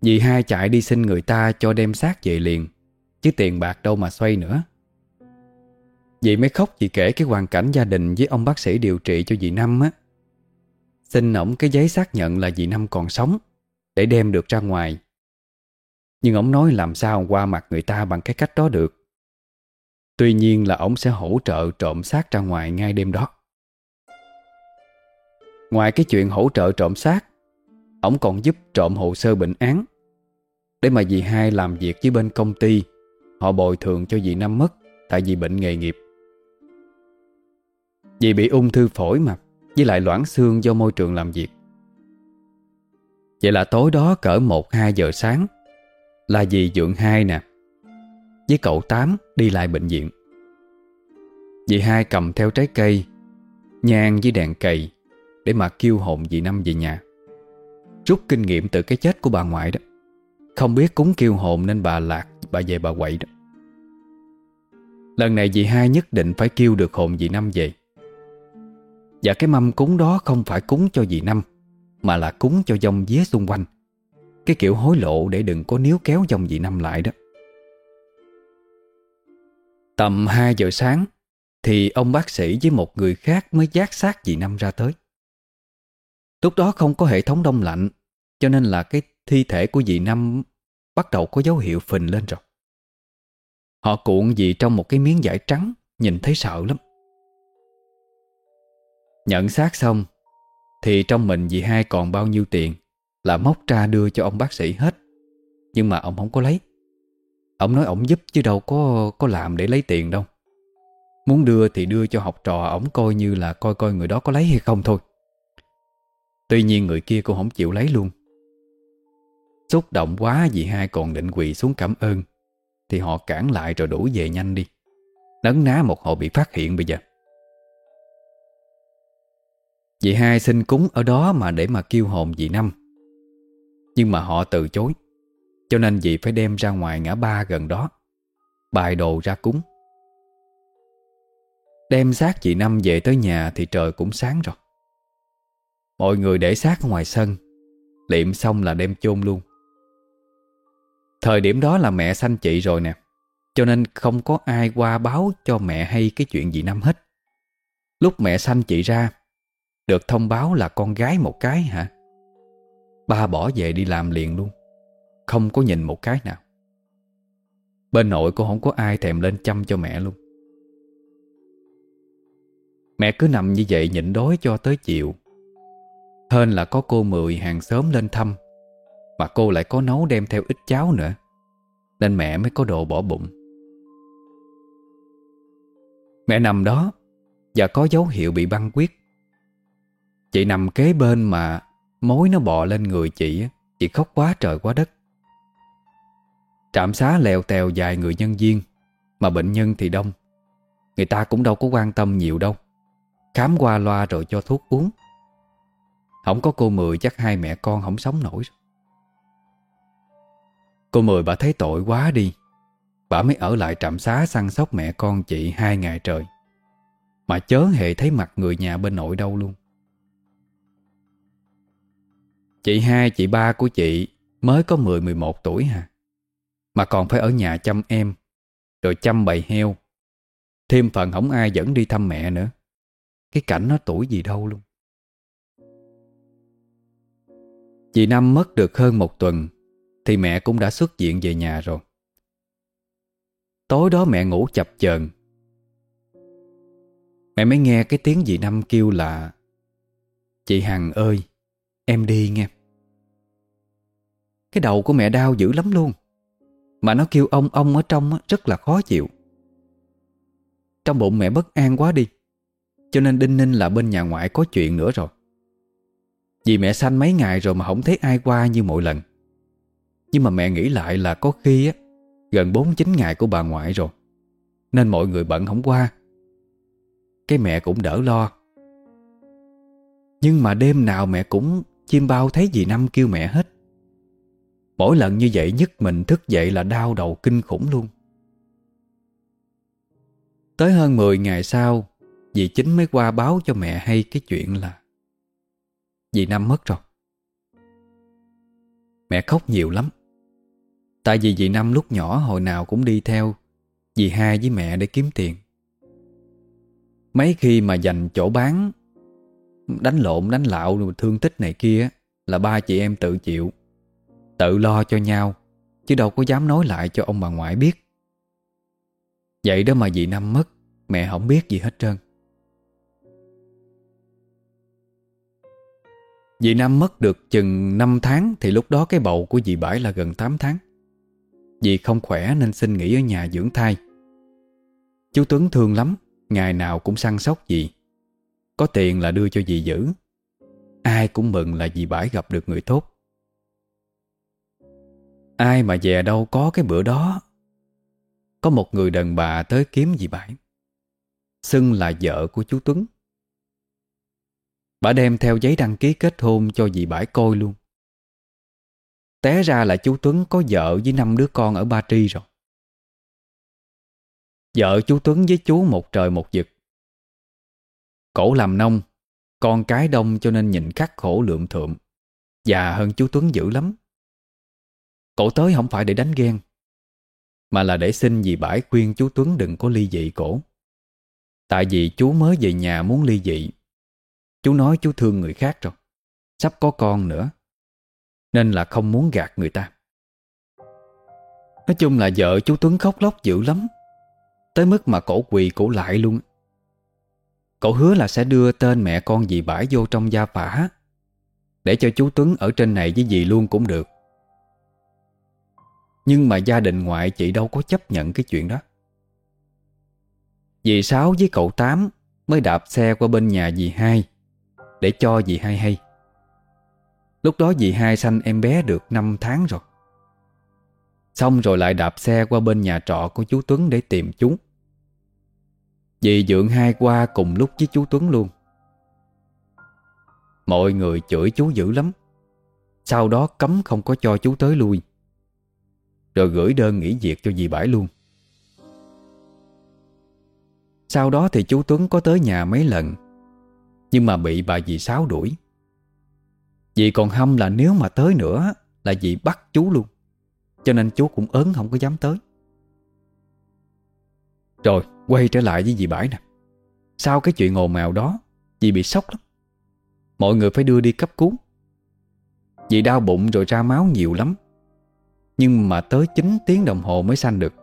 Dì hai chạy đi xin người ta cho đem xác về liền, Chứ tiền bạc đâu mà xoay nữa. Dì mới khóc dì kể cái hoàn cảnh gia đình với ông bác sĩ điều trị cho dì Năm á. Xin ổng cái giấy xác nhận là dì Năm còn sống, Để đem được ra ngoài. Nhưng ổng nói làm sao qua mặt người ta bằng cái cách đó được? Tuy nhiên là ổng sẽ hỗ trợ trộm xác ra ngoài ngay đêm đó. Ngoài cái chuyện hỗ trợ trộm xác Ổng còn giúp trộm hồ sơ bệnh án. Để mà dì hai làm việc với bên công ty, Họ bồi thường cho dì Năm mất Tại vì bệnh nghề nghiệp. Dì bị ung thư phổi mà, Với lại loãng xương do môi trường làm việc. Vậy là tối đó cỡ 1-2 giờ sáng là dì Dượng hai nè, Với cậu Tám đi lại bệnh viện. Dì hai cầm theo trái cây, Nhang với đèn cầy Để mà kêu hồn dì Năm về nhà. Rút kinh nghiệm từ cái chết của bà ngoại đó. Không biết cúng kêu hồn nên bà lạc, Bà về bà quậy đó. Lần này dì hai nhất định phải kêu được hồn dì Năm về. Và cái mâm cúng đó không phải cúng cho dì Năm, Mà là cúng cho dòng vía xung quanh. Cái kiểu hối lộ để đừng có níu kéo dòng dị Năm lại đó. Tầm 2 giờ sáng, Thì ông bác sĩ với một người khác mới giác xác dì Năm ra tới. Lúc đó không có hệ thống đông lạnh, Cho nên là cái thi thể của dì Năm Bắt đầu có dấu hiệu phình lên rồi. Họ cuộn dì trong một cái miếng vải trắng, Nhìn thấy sợ lắm. Nhận xác xong, Thì trong mình dì hai còn bao nhiêu tiền? Là móc ra đưa cho ông bác sĩ hết. Nhưng mà ông không có lấy. Ông nói ông giúp chứ đâu có có làm để lấy tiền đâu. Muốn đưa thì đưa cho học trò Ông coi như là coi coi người đó có lấy hay không thôi. Tuy nhiên người kia cũng không chịu lấy luôn. Xúc động quá vì hai còn định quỳ xuống cảm ơn, Thì họ cản lại rồi đuổi về nhanh đi. Nấn ná một hộ bị phát hiện bây giờ. Dì hai xin cúng ở đó mà để mà kêu hồn dì Năm. Nhưng mà họ từ chối. Cho nên dì phải đem ra ngoài ngã ba gần đó Bài đồ ra cúng. Đem xác chị Năm về tới nhà thì trời cũng sáng rồi. Mọi người để xác ngoài sân, Liệm xong là đem chôn luôn. Thời điểm đó là mẹ sanh chị rồi nè, Cho nên không có ai qua báo cho mẹ hay cái chuyện gì năm hết. Lúc mẹ sanh chị ra, Được thông báo là con gái một cái hả? Ba bỏ về đi làm liền luôn. Không có nhìn một cái nào. Bên nội cô không có ai thèm lên chăm cho mẹ luôn. Mẹ cứ nằm như vậy nhịn đói cho tới chiều. Hên là có cô Mười hàng xóm lên thăm, Mà cô lại có nấu đem theo ít cháo nữa, Nên mẹ mới có đồ bỏ bụng. Mẹ nằm đó Và có dấu hiệu bị băng quyết. Chị nằm kế bên mà Mối nó bò lên người chị Chị khóc quá trời quá đất. Trạm xá lèo tèo dài người nhân viên, Mà bệnh nhân thì đông. Người ta cũng đâu có quan tâm nhiều đâu. Khám qua loa rồi cho thuốc uống. Không có cô Mười chắc hai mẹ con không sống nổi. Cô Mười bà thấy tội quá đi. Bà mới ở lại trạm xá săn sóc mẹ con chị hai ngày trời. Mà chớ hề thấy mặt người nhà bên nội đâu luôn. Chị hai, chị ba của chị mới có 10-11 tuổi hả? Mà còn phải ở nhà chăm em Rồi chăm bầy heo. Thêm phần không ai dẫn đi thăm mẹ nữa. Cái cảnh nó tuổi gì đâu luôn. Chị Năm mất được hơn một tuần Thì mẹ cũng đã xuất viện về nhà rồi. Tối đó mẹ ngủ chập chờn. Mẹ mới nghe cái tiếng dì Năm kêu là Chị Hằng ơi Em đi nghe. Cái đầu của mẹ đau dữ lắm luôn. Mà nó kêu ông ông ở trong rất là khó chịu. Trong bụng mẹ bất an quá đi. Cho nên đinh ninh là bên nhà ngoại có chuyện nữa rồi. Vì mẹ sanh mấy ngày rồi mà không thấy ai qua như mọi lần. Nhưng mà mẹ nghĩ lại là có khi á, Gần 49 ngày của bà ngoại rồi. Nên mọi người bận không qua. Cái mẹ cũng đỡ lo. Nhưng mà đêm nào mẹ cũng Chim bao thấy dì Năm kêu mẹ hết. Mỗi lần như vậy nhất mình thức dậy là đau đầu kinh khủng luôn. Tới hơn 10 ngày sau, Dì chính mới qua báo cho mẹ hay cái chuyện là Dì Năm mất rồi. Mẹ khóc nhiều lắm. Tại vì dì Năm lúc nhỏ hồi nào cũng đi theo Dì hai với mẹ để kiếm tiền. Mấy khi mà dành chỗ bán Đánh lộn, đánh lạo Thương tích này kia Là ba chị em tự chịu. Tự lo cho nhau, Chứ đâu có dám nói lại cho ông bà ngoại biết. Vậy đó mà dì Năm mất, Mẹ không biết gì hết trơn. Dì Năm mất được chừng 5 tháng Thì lúc đó cái bầu của dì Bãi là gần 8 tháng. Dì không khỏe nên xin nghỉ ở nhà dưỡng thai. Chú Tuấn thương lắm, Ngày nào cũng săn sóc dì. Có tiền là đưa cho dì giữ. Ai cũng mừng là dì Bãi gặp được người tốt. Ai mà về đâu có cái bữa đó. Có một người đàn bà tới kiếm dì Bãi. Xưng là vợ của chú Tuấn. Bà đem theo giấy đăng ký kết hôn cho dì Bãi coi luôn. Té ra là chú Tuấn có vợ với năm đứa con ở Ba Tri rồi. Vợ chú Tuấn với chú một trời một vực. Cổ làm nông, Con cái đông cho nên nhìn khắc khổ lượm thượm. Già hơn chú Tuấn dữ lắm. Cổ tới không phải để đánh ghen, Mà là để xin dì bãi khuyên chú Tuấn đừng có ly dị cổ. Tại vì chú mới về nhà muốn ly dị. Chú nói chú thương người khác rồi, Sắp có con nữa, Nên là không muốn gạt người ta. Nói chung là vợ chú Tuấn khóc lóc dữ lắm, Tới mức mà cổ quỳ cổ lại luôn. Cậu hứa là sẽ đưa tên mẹ con dì bãi vô trong gia phả. Để cho chú Tuấn ở trên này với dì luôn cũng được. Nhưng mà gia đình ngoại chị đâu có chấp nhận cái chuyện đó. Dì Sáu với cậu Tám Mới đạp xe qua bên nhà dì hai Để cho dì hai hay. Lúc đó dì hai sanh em bé được 5 tháng rồi. Xong rồi lại đạp xe qua bên nhà trọ của chú Tuấn để tìm chú Dì dượng hai qua cùng lúc với chú Tuấn luôn. Mọi người chửi chú dữ lắm. Sau đó cấm không có cho chú tới lui. Rồi gửi đơn nghỉ việc cho dì bãi luôn. Sau đó thì chú Tuấn có tới nhà mấy lần, Nhưng mà bị bà dì Sáu đuổi. Dì còn hâm là nếu mà tới nữa Là dì bắt chú luôn, Cho nên chú cũng ớn không có dám tới. Rồi quay trở lại với dì Bãi nè. Sau cái chuyện ồn ào đó, Dì bị sốc lắm. Mọi người phải đưa đi cấp cứu. Dì đau bụng rồi ra máu nhiều lắm. Nhưng mà tới 9 tiếng đồng hồ mới sanh được.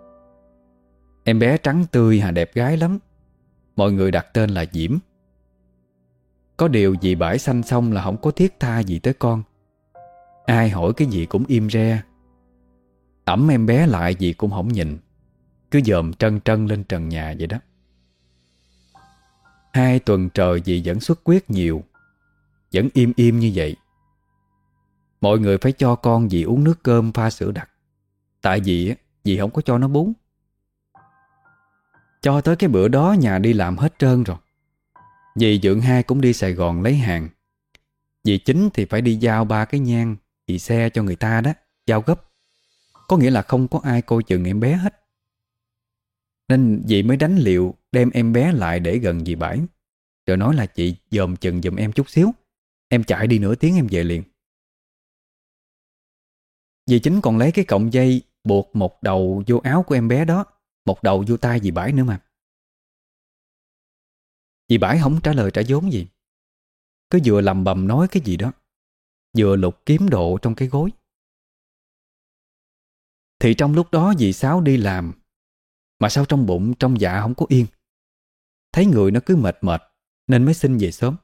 Em bé trắng tươi hà đẹp gái lắm. Mọi người đặt tên là Diễm. Có điều dì bãi sanh xong là không có thiết tha gì tới con. Ai hỏi cái gì cũng im re. Ẩm em bé lại gì cũng không nhìn. Cứ dòm trân trân lên trần nhà vậy đó. Hai tuần trời dì vẫn xuất quyết nhiều, Vẫn im im như vậy. Mọi người phải cho con dì uống nước cơm pha sữa đặc. Tại vì dì không có cho nó bún. Cho tới cái bữa đó nhà đi làm hết trơn rồi. Dì dượng hai cũng đi Sài Gòn lấy hàng. Dì chính thì phải đi giao ba cái nhang, Dì xe cho người ta đó, Giao gấp. Có nghĩa là không có ai coi chừng em bé hết. Nên dì mới đánh liệu Đem em bé lại để gần dì bãi. Rồi nói là chị dòm chừng dùm em chút xíu. Em chạy đi nửa tiếng em về liền. Dì chính còn lấy cái cọng dây Buộc một đầu vô áo của em bé đó, Một đầu vô tay dì bãi nữa mà. Dì bãi không trả lời trả vốn gì. Cứ vừa lầm bầm nói cái gì đó, Vừa lục kiếm độ trong cái gối. Thì trong lúc đó dì Sáu đi làm mà sao trong bụng, trong dạ không có yên? Thấy người nó cứ mệt mệt, Nên mới xin về sớm.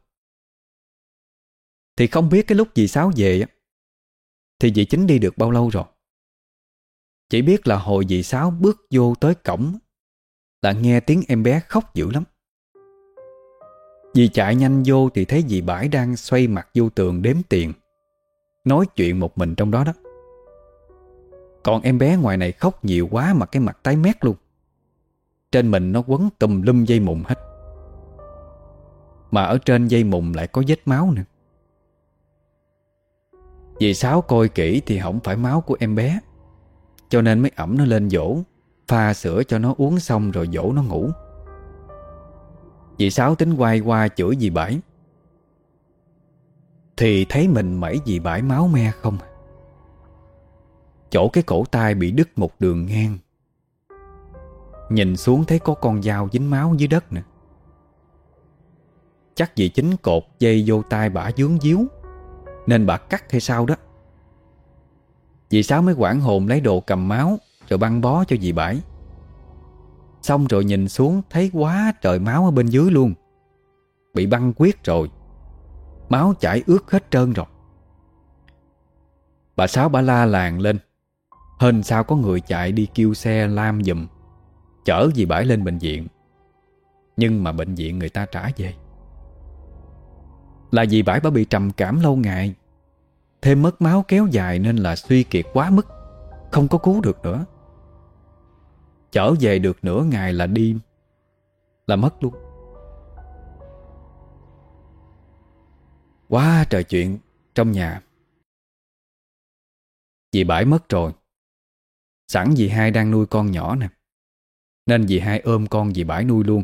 Thì không biết cái lúc dì Sáu về Thì dì chính đi được bao lâu rồi? Chỉ biết là hồi dì Sáu bước vô tới cổng, Là nghe tiếng em bé khóc dữ lắm. Dì chạy nhanh vô thì thấy dì bãi đang xoay mặt vô tường đếm tiền, Nói chuyện một mình trong đó đó. Còn em bé ngoài này khóc nhiều quá mà cái mặt tái mét luôn. Trên mình nó quấn tùm lum dây mụn hết. Mà ở trên dây mụn lại có vết máu nữa. Vì Sáu coi kỹ thì không phải máu của em bé. Cho nên mới ẩm nó lên dỗ Pha sữa cho nó uống xong rồi dỗ nó ngủ. Dì Sáu tính quay qua chửi dì Bãi Thì thấy mình mẩy dì Bãi máu me không à? Chỗ cái cổ tay bị đứt một đường ngang. Nhìn xuống thấy có con dao dính máu dưới đất nè. Chắc vì chính cột dây vô tay bả dướng díu, Nên bà cắt hay sao đó. Dì Sáu mới quảng hồn lấy đồ cầm máu, Rồi băng bó cho dì bãi Xong rồi nhìn xuống Thấy quá trời máu ở bên dưới luôn. Bị băng quyết rồi. Máu chảy ướt hết trơn rồi. Bà Sáu bà la làng lên. Hên sao có người chạy đi kêu xe, lam dùm Chở dì bãi lên bệnh viện. Nhưng mà bệnh viện người ta trả về. Là dì bãi bà bị trầm cảm lâu ngày, Thêm mất máu kéo dài nên là suy kiệt quá mức, Không có cứu được nữa. Chở về được nửa ngày là đi, Là mất luôn. Quá trời chuyện Trong nhà. Dì bãi mất rồi. Sẵn dì hai đang nuôi con nhỏ nè. Nên dì hai ôm con dì bãi nuôi luôn.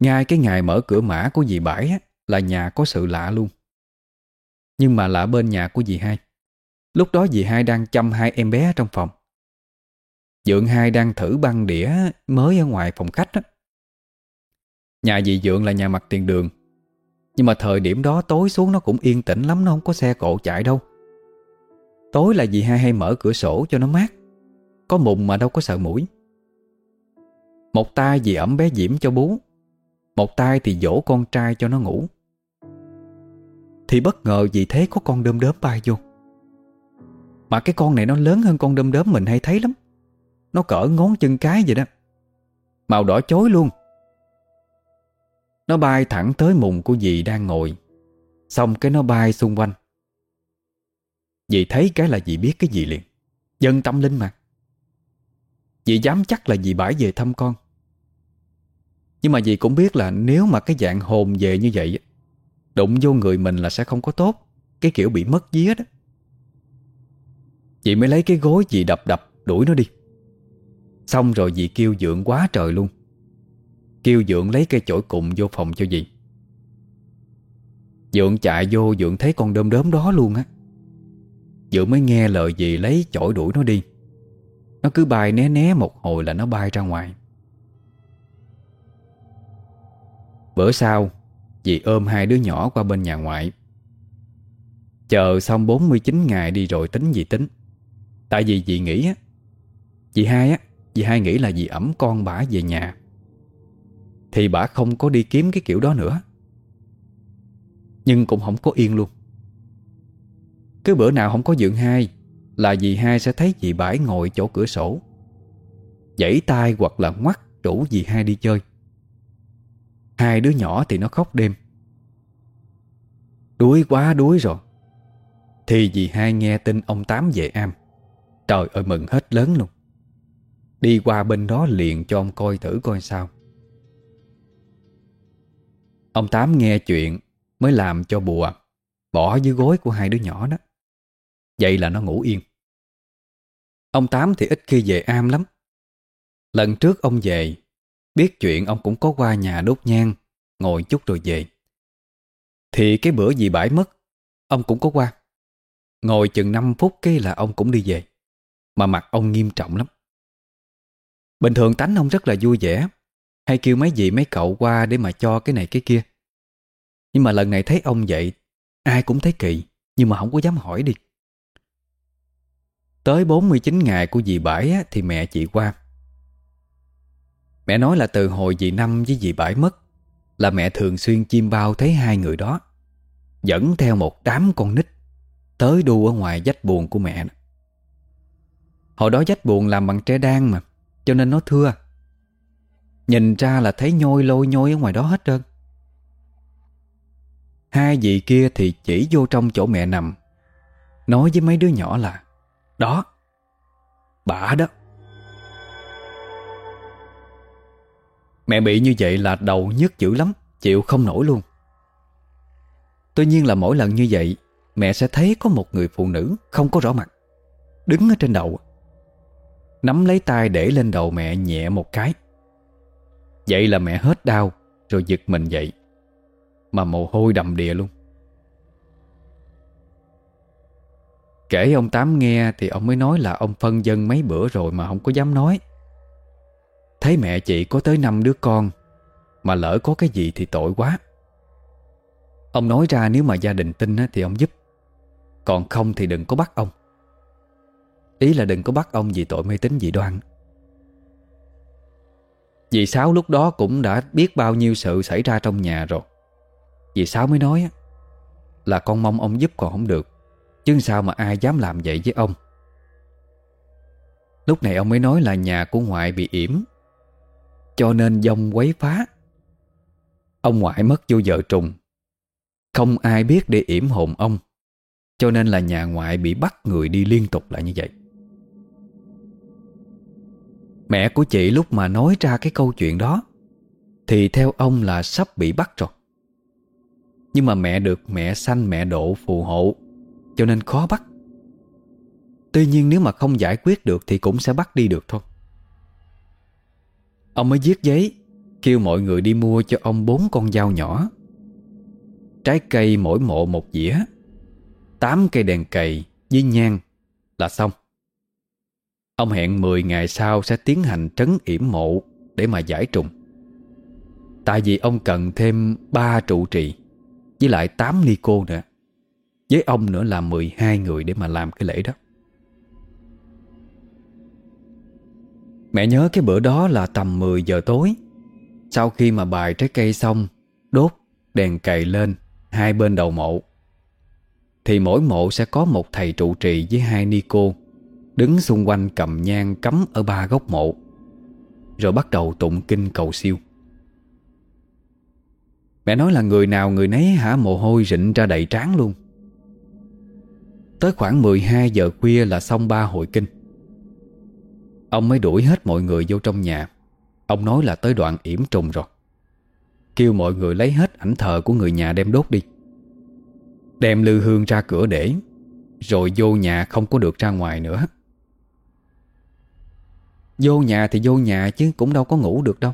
Ngay cái ngày mở cửa mã của dì bãi á, Là nhà có sự lạ luôn. Nhưng mà lạ bên nhà của dì hai. Lúc đó dì hai đang chăm hai em bé trong phòng. Dượng hai đang thử băng đĩa mới ở ngoài phòng khách á. Nhà dì Dượng là nhà mặt tiền đường. Nhưng mà thời điểm đó tối xuống nó cũng yên tĩnh lắm Nó không có xe cộ chạy đâu. Tối là dì hai hay mở cửa sổ cho nó mát. Có mùng mà đâu có sợ mũi. Một tay vì ẩm bé Diễm cho bú Một tay thì dỗ con trai cho nó ngủ. Thì bất ngờ vì thế có con đơm đớm bay vô. Mà cái con này nó lớn hơn con đơm đớm mình hay thấy lắm. Nó cỡ ngón chân cái vậy đó. Màu đỏ chối luôn. Nó bay thẳng tới mùng của dì đang ngồi. Xong cái nó bay xung quanh. Dì thấy cái là dì biết cái gì liền. Dân tâm linh mà. Dì dám chắc là dì bãi về thăm con. Nhưng mà dì cũng biết là Nếu mà cái dạng hồn về như vậy Đụng vô người mình là sẽ không có tốt. Cái kiểu bị mất vía đó Dì mới lấy cái gối dì đập đập, Đuổi nó đi. Xong rồi dì kêu dượng quá trời luôn. Kêu dượng lấy cây chổi cụm vô phòng cho dì. Dượng chạy vô, dượng thấy con đơm đớm đó luôn á. Dưỡng mới nghe lời gì lấy chổi đuổi nó đi. Nó cứ bay né né một hồi là nó bay ra ngoài. Bữa sau, Dì ôm hai đứa nhỏ qua bên nhà ngoại. Chờ xong 49 ngày đi rồi tính gì tính. Tại vì dì nghĩ á, Dì hai á, Dì hai nghĩ là dì ẩm con bả về nhà. Thì bả không có đi kiếm cái kiểu đó nữa. Nhưng cũng không có yên luôn. Cứ bữa nào không có dượng hai, Là dì hai sẽ thấy dì bãi ngồi chỗ cửa sổ. Dãy tay hoặc là ngoắt rủ dì hai đi chơi. Hai đứa nhỏ thì nó khóc đêm. Đuối quá, đuối rồi. Thì dì hai nghe tin ông Tám về am. Trời ơi, mừng hết lớn luôn. Đi qua bên đó liền cho ông coi thử coi sao. Ông Tám nghe chuyện Mới làm cho bùa Bỏ dưới gối của hai đứa nhỏ đó. Vậy là nó ngủ yên. Ông Tám thì ít khi về am lắm. Lần trước ông về Biết chuyện ông cũng có qua nhà đốt nhang Ngồi chút rồi về. Thì cái bữa dì bãi mất Ông cũng có qua. Ngồi chừng 5 phút cái là ông cũng đi về Mà mặt ông nghiêm trọng lắm. Bình thường tánh ông rất là vui vẻ Hay kêu mấy dì mấy cậu qua Để mà cho cái này cái kia. Nhưng mà lần này thấy ông vậy Ai cũng thấy kỳ Nhưng mà không có dám hỏi đi. Tới 49 ngày của dì Bãi á, thì mẹ chị qua. Mẹ nói là từ hồi dì Năm với dì Bãi mất, là mẹ thường xuyên chim bao thấy hai người đó, dẫn theo một đám con nít tới đu ở ngoài dách buồn của mẹ. Hồi đó dách buồn làm bằng tre đan mà, cho nên nó thưa. Nhìn ra là thấy nhôi lôi nhôi ở ngoài đó hết trơn. Hai dì kia thì chỉ vô trong chỗ mẹ nằm, Nói với mấy đứa nhỏ là, Đó, Bà đó Mẹ bị như vậy là đầu nhức dữ lắm, Chịu không nổi luôn. Tuy nhiên là mỗi lần như vậy, Mẹ sẽ thấy có một người phụ nữ Không có rõ mặt, Đứng ở trên đầu. Nắm lấy tay để lên đầu mẹ nhẹ một cái. Vậy là mẹ hết đau, Rồi giật mình dậy, Mà mồ hôi đầm đìa luôn. Kể ông Tám nghe Thì ông mới nói là ông phân dân mấy bữa rồi Mà không có dám nói. Thấy mẹ chị có tới năm đứa con, Mà lỡ có cái gì thì tội quá. Ông nói ra nếu mà gia đình tin thì ông giúp, Còn không thì đừng có bắt ông. Ý là đừng có bắt ông vì tội mê tín dị đoan. Dì Sáu lúc đó cũng đã biết bao nhiêu sự xảy ra trong nhà rồi. Dì Sáu mới nói Là con mong ông giúp còn không được, Chứ sao mà ai dám làm vậy với ông. Lúc này ông mới nói là nhà của ngoại bị yểm. Cho nên dông quấy phá. Ông ngoại mất vô vợ trùng. Không ai biết để yểm hồn ông, Cho nên là nhà ngoại bị bắt người đi liên tục lại như vậy. Mẹ của chị lúc mà nói ra cái câu chuyện đó, Thì theo ông là sắp bị bắt rồi. Nhưng mà mẹ được mẹ sanh, mẹ độ phù hộ, Cho nên khó bắt. Tuy nhiên nếu mà không giải quyết được Thì cũng sẽ bắt đi được thôi. Ông mới viết giấy, Kêu mọi người đi mua cho ông bốn con dao nhỏ Trái cây mỗi mộ một dĩa, Tám cây đèn cầy với nhang là xong Ông hẹn 10 ngày sau sẽ tiến hành trấn yểm mộ để mà giải trùng. Tại vì ông cần thêm 3 trụ trì, với lại 8 ly cô nữa. Với ông nữa là 12 người để mà làm cái lễ đó. Mẹ nhớ cái bữa đó là tầm 10 giờ tối. Sau khi mà bài trái cây xong, đốt đèn cầy lên hai bên đầu mộ. Thì mỗi mộ sẽ có một thầy trụ trì với hai ni cô Đứng xung quanh cầm nhang cắm ở ba góc mộ Rồi bắt đầu tụng kinh cầu siêu Mẹ nói là người nào người nấy hả mồ hôi rịn ra đầy trán luôn Tới khoảng 12 giờ khuya là xong ba hội kinh Ông mới đuổi hết mọi người vô trong nhà. Ông nói là tới đoạn yểm trùng rồi. Kêu mọi người lấy hết ảnh thờ của người nhà đem đốt đi. Đem lư hương ra cửa để, Rồi vô nhà không có được ra ngoài nữa. Vô nhà thì vô nhà chứ cũng đâu có ngủ được đâu.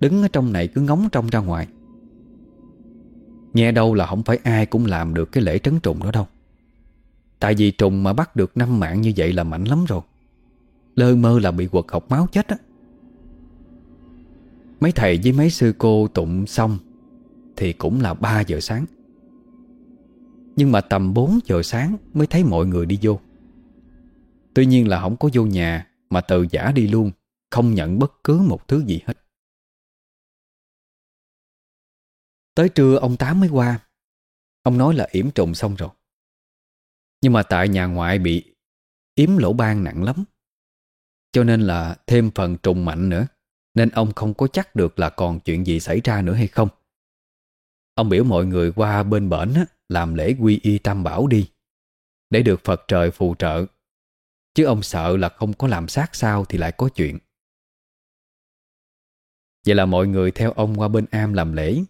Đứng ở trong này cứ ngóng trong ra ngoài. Nghe đâu là không phải ai cũng làm được cái lễ trấn trùng đó đâu. Tại vì trùng mà bắt được năm mạng như vậy là mạnh lắm rồi. Lơ mơ là bị quật học máu chết á. Mấy thầy với mấy sư cô tụng xong Thì cũng là 3 giờ sáng. Nhưng mà tầm 4 giờ sáng mới thấy mọi người đi vô. Tuy nhiên là không có vô nhà mà từ giả đi luôn, Không nhận bất cứ một thứ gì hết. Tới trưa ông Tám mới qua. Ông nói là yểm trùng xong rồi. Nhưng mà tại nhà ngoại bị yếm lỗ ban nặng lắm. Cho nên là thêm phần trùng mạnh nữa. Nên ông không có chắc được là còn chuyện gì xảy ra nữa hay không. Ông biểu mọi người qua bên bển Làm lễ quy y tam bảo đi, Để được Phật trời phù trợ. Chứ ông sợ là không có làm sát sao Thì lại có chuyện. Vậy là mọi người theo ông qua bên am làm lễ.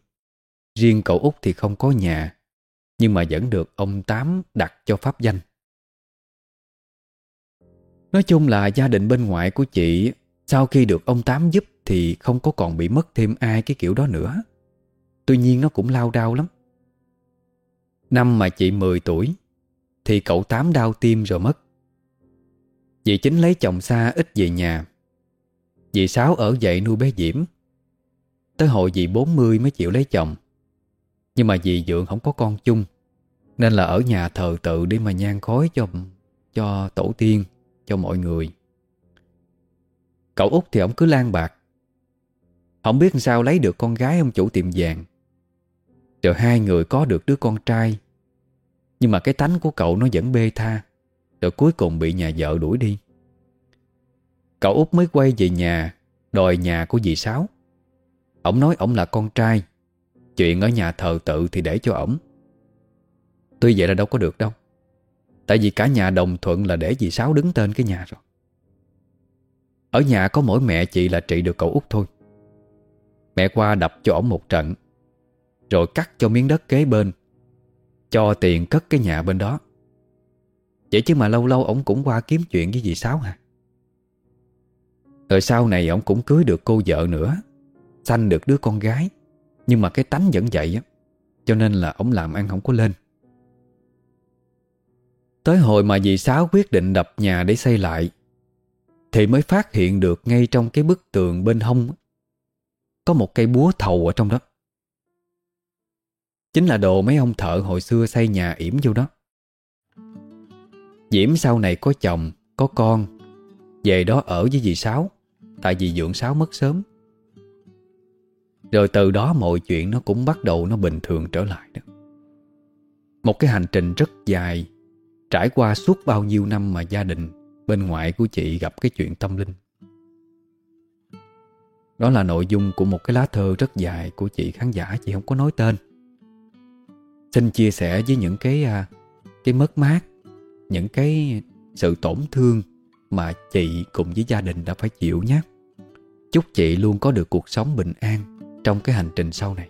Riêng cậu út thì không có nhà, Nhưng mà vẫn được ông Tám đặt cho pháp danh. Nói chung là gia đình bên ngoại của chị Sau khi được ông Tám giúp Thì không có còn bị mất thêm ai cái kiểu đó nữa. Tuy nhiên nó cũng lao đau lắm. Năm mà chị 10 tuổi Thì cậu Tám đau tim rồi mất. Dì chính lấy chồng xa ít về nhà. Dì Sáu ở dậy nuôi bé Diễm. Tới hồi dì 40 mới chịu lấy chồng. Nhưng mà dì Dượng không có con chung Nên là ở nhà thờ tự để mà nhan khói cho cho tổ tiên, cho mọi người. Cậu út thì ông cứ lan bạc. Không biết sao lấy được con gái ông chủ tiệm vàng. Rồi hai người có được đứa con trai. Nhưng mà cái tánh của cậu nó vẫn bê tha. Rồi cuối cùng bị nhà vợ đuổi đi. Cậu út mới quay về nhà, Đòi nhà của dì Sáu. Ông nói ông là con trai. Chuyện ở nhà thờ tự thì để cho ổng. Tuy vậy là đâu có được đâu. Tại vì cả nhà đồng thuận là để dì Sáu đứng tên cái nhà rồi. Ở nhà có mỗi mẹ chị là trị được cậu út thôi. Mẹ qua đập cho ổng một trận, Rồi cắt cho miếng đất kế bên, Cho tiền cất cái nhà bên đó. Vậy chứ mà lâu lâu ổng cũng qua kiếm chuyện với dì Sáu hả? Rồi sau này ổng cũng cưới được cô vợ nữa, Sanh được đứa con gái. Nhưng mà cái tánh vẫn vậy á, Cho nên là ổng làm ăn không có lên. Tới hồi mà dì Sáu quyết định đập nhà để xây lại Thì mới phát hiện được ngay trong cái bức tường bên hông Có một cây búa thầu ở trong đó. Chính là đồ mấy ông thợ hồi xưa xây nhà yểm vô đó. Diễm sau này có chồng, có con Về đó ở với dì Sáu Tại vì dưỡng Sáu mất sớm. Rồi từ đó mọi chuyện nó cũng bắt đầu nó bình thường trở lại đó. Một cái hành trình rất dài Trải qua suốt bao nhiêu năm mà gia đình Bên ngoại của chị gặp cái chuyện tâm linh. Đó là nội dung của một cái lá thơ rất dài Của chị khán giả, chị không có nói tên. Xin chia sẻ với những cái à, Cái mất mát, Những cái sự tổn thương Mà chị cùng với gia đình đã phải chịu nhé. Chúc chị luôn có được cuộc sống bình an Trong cái hành trình sau này.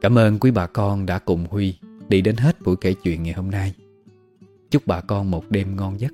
Cảm ơn quý bà con đã cùng Huy đi đến hết buổi kể chuyện ngày hôm nay. Chúc bà con một đêm ngon giấc.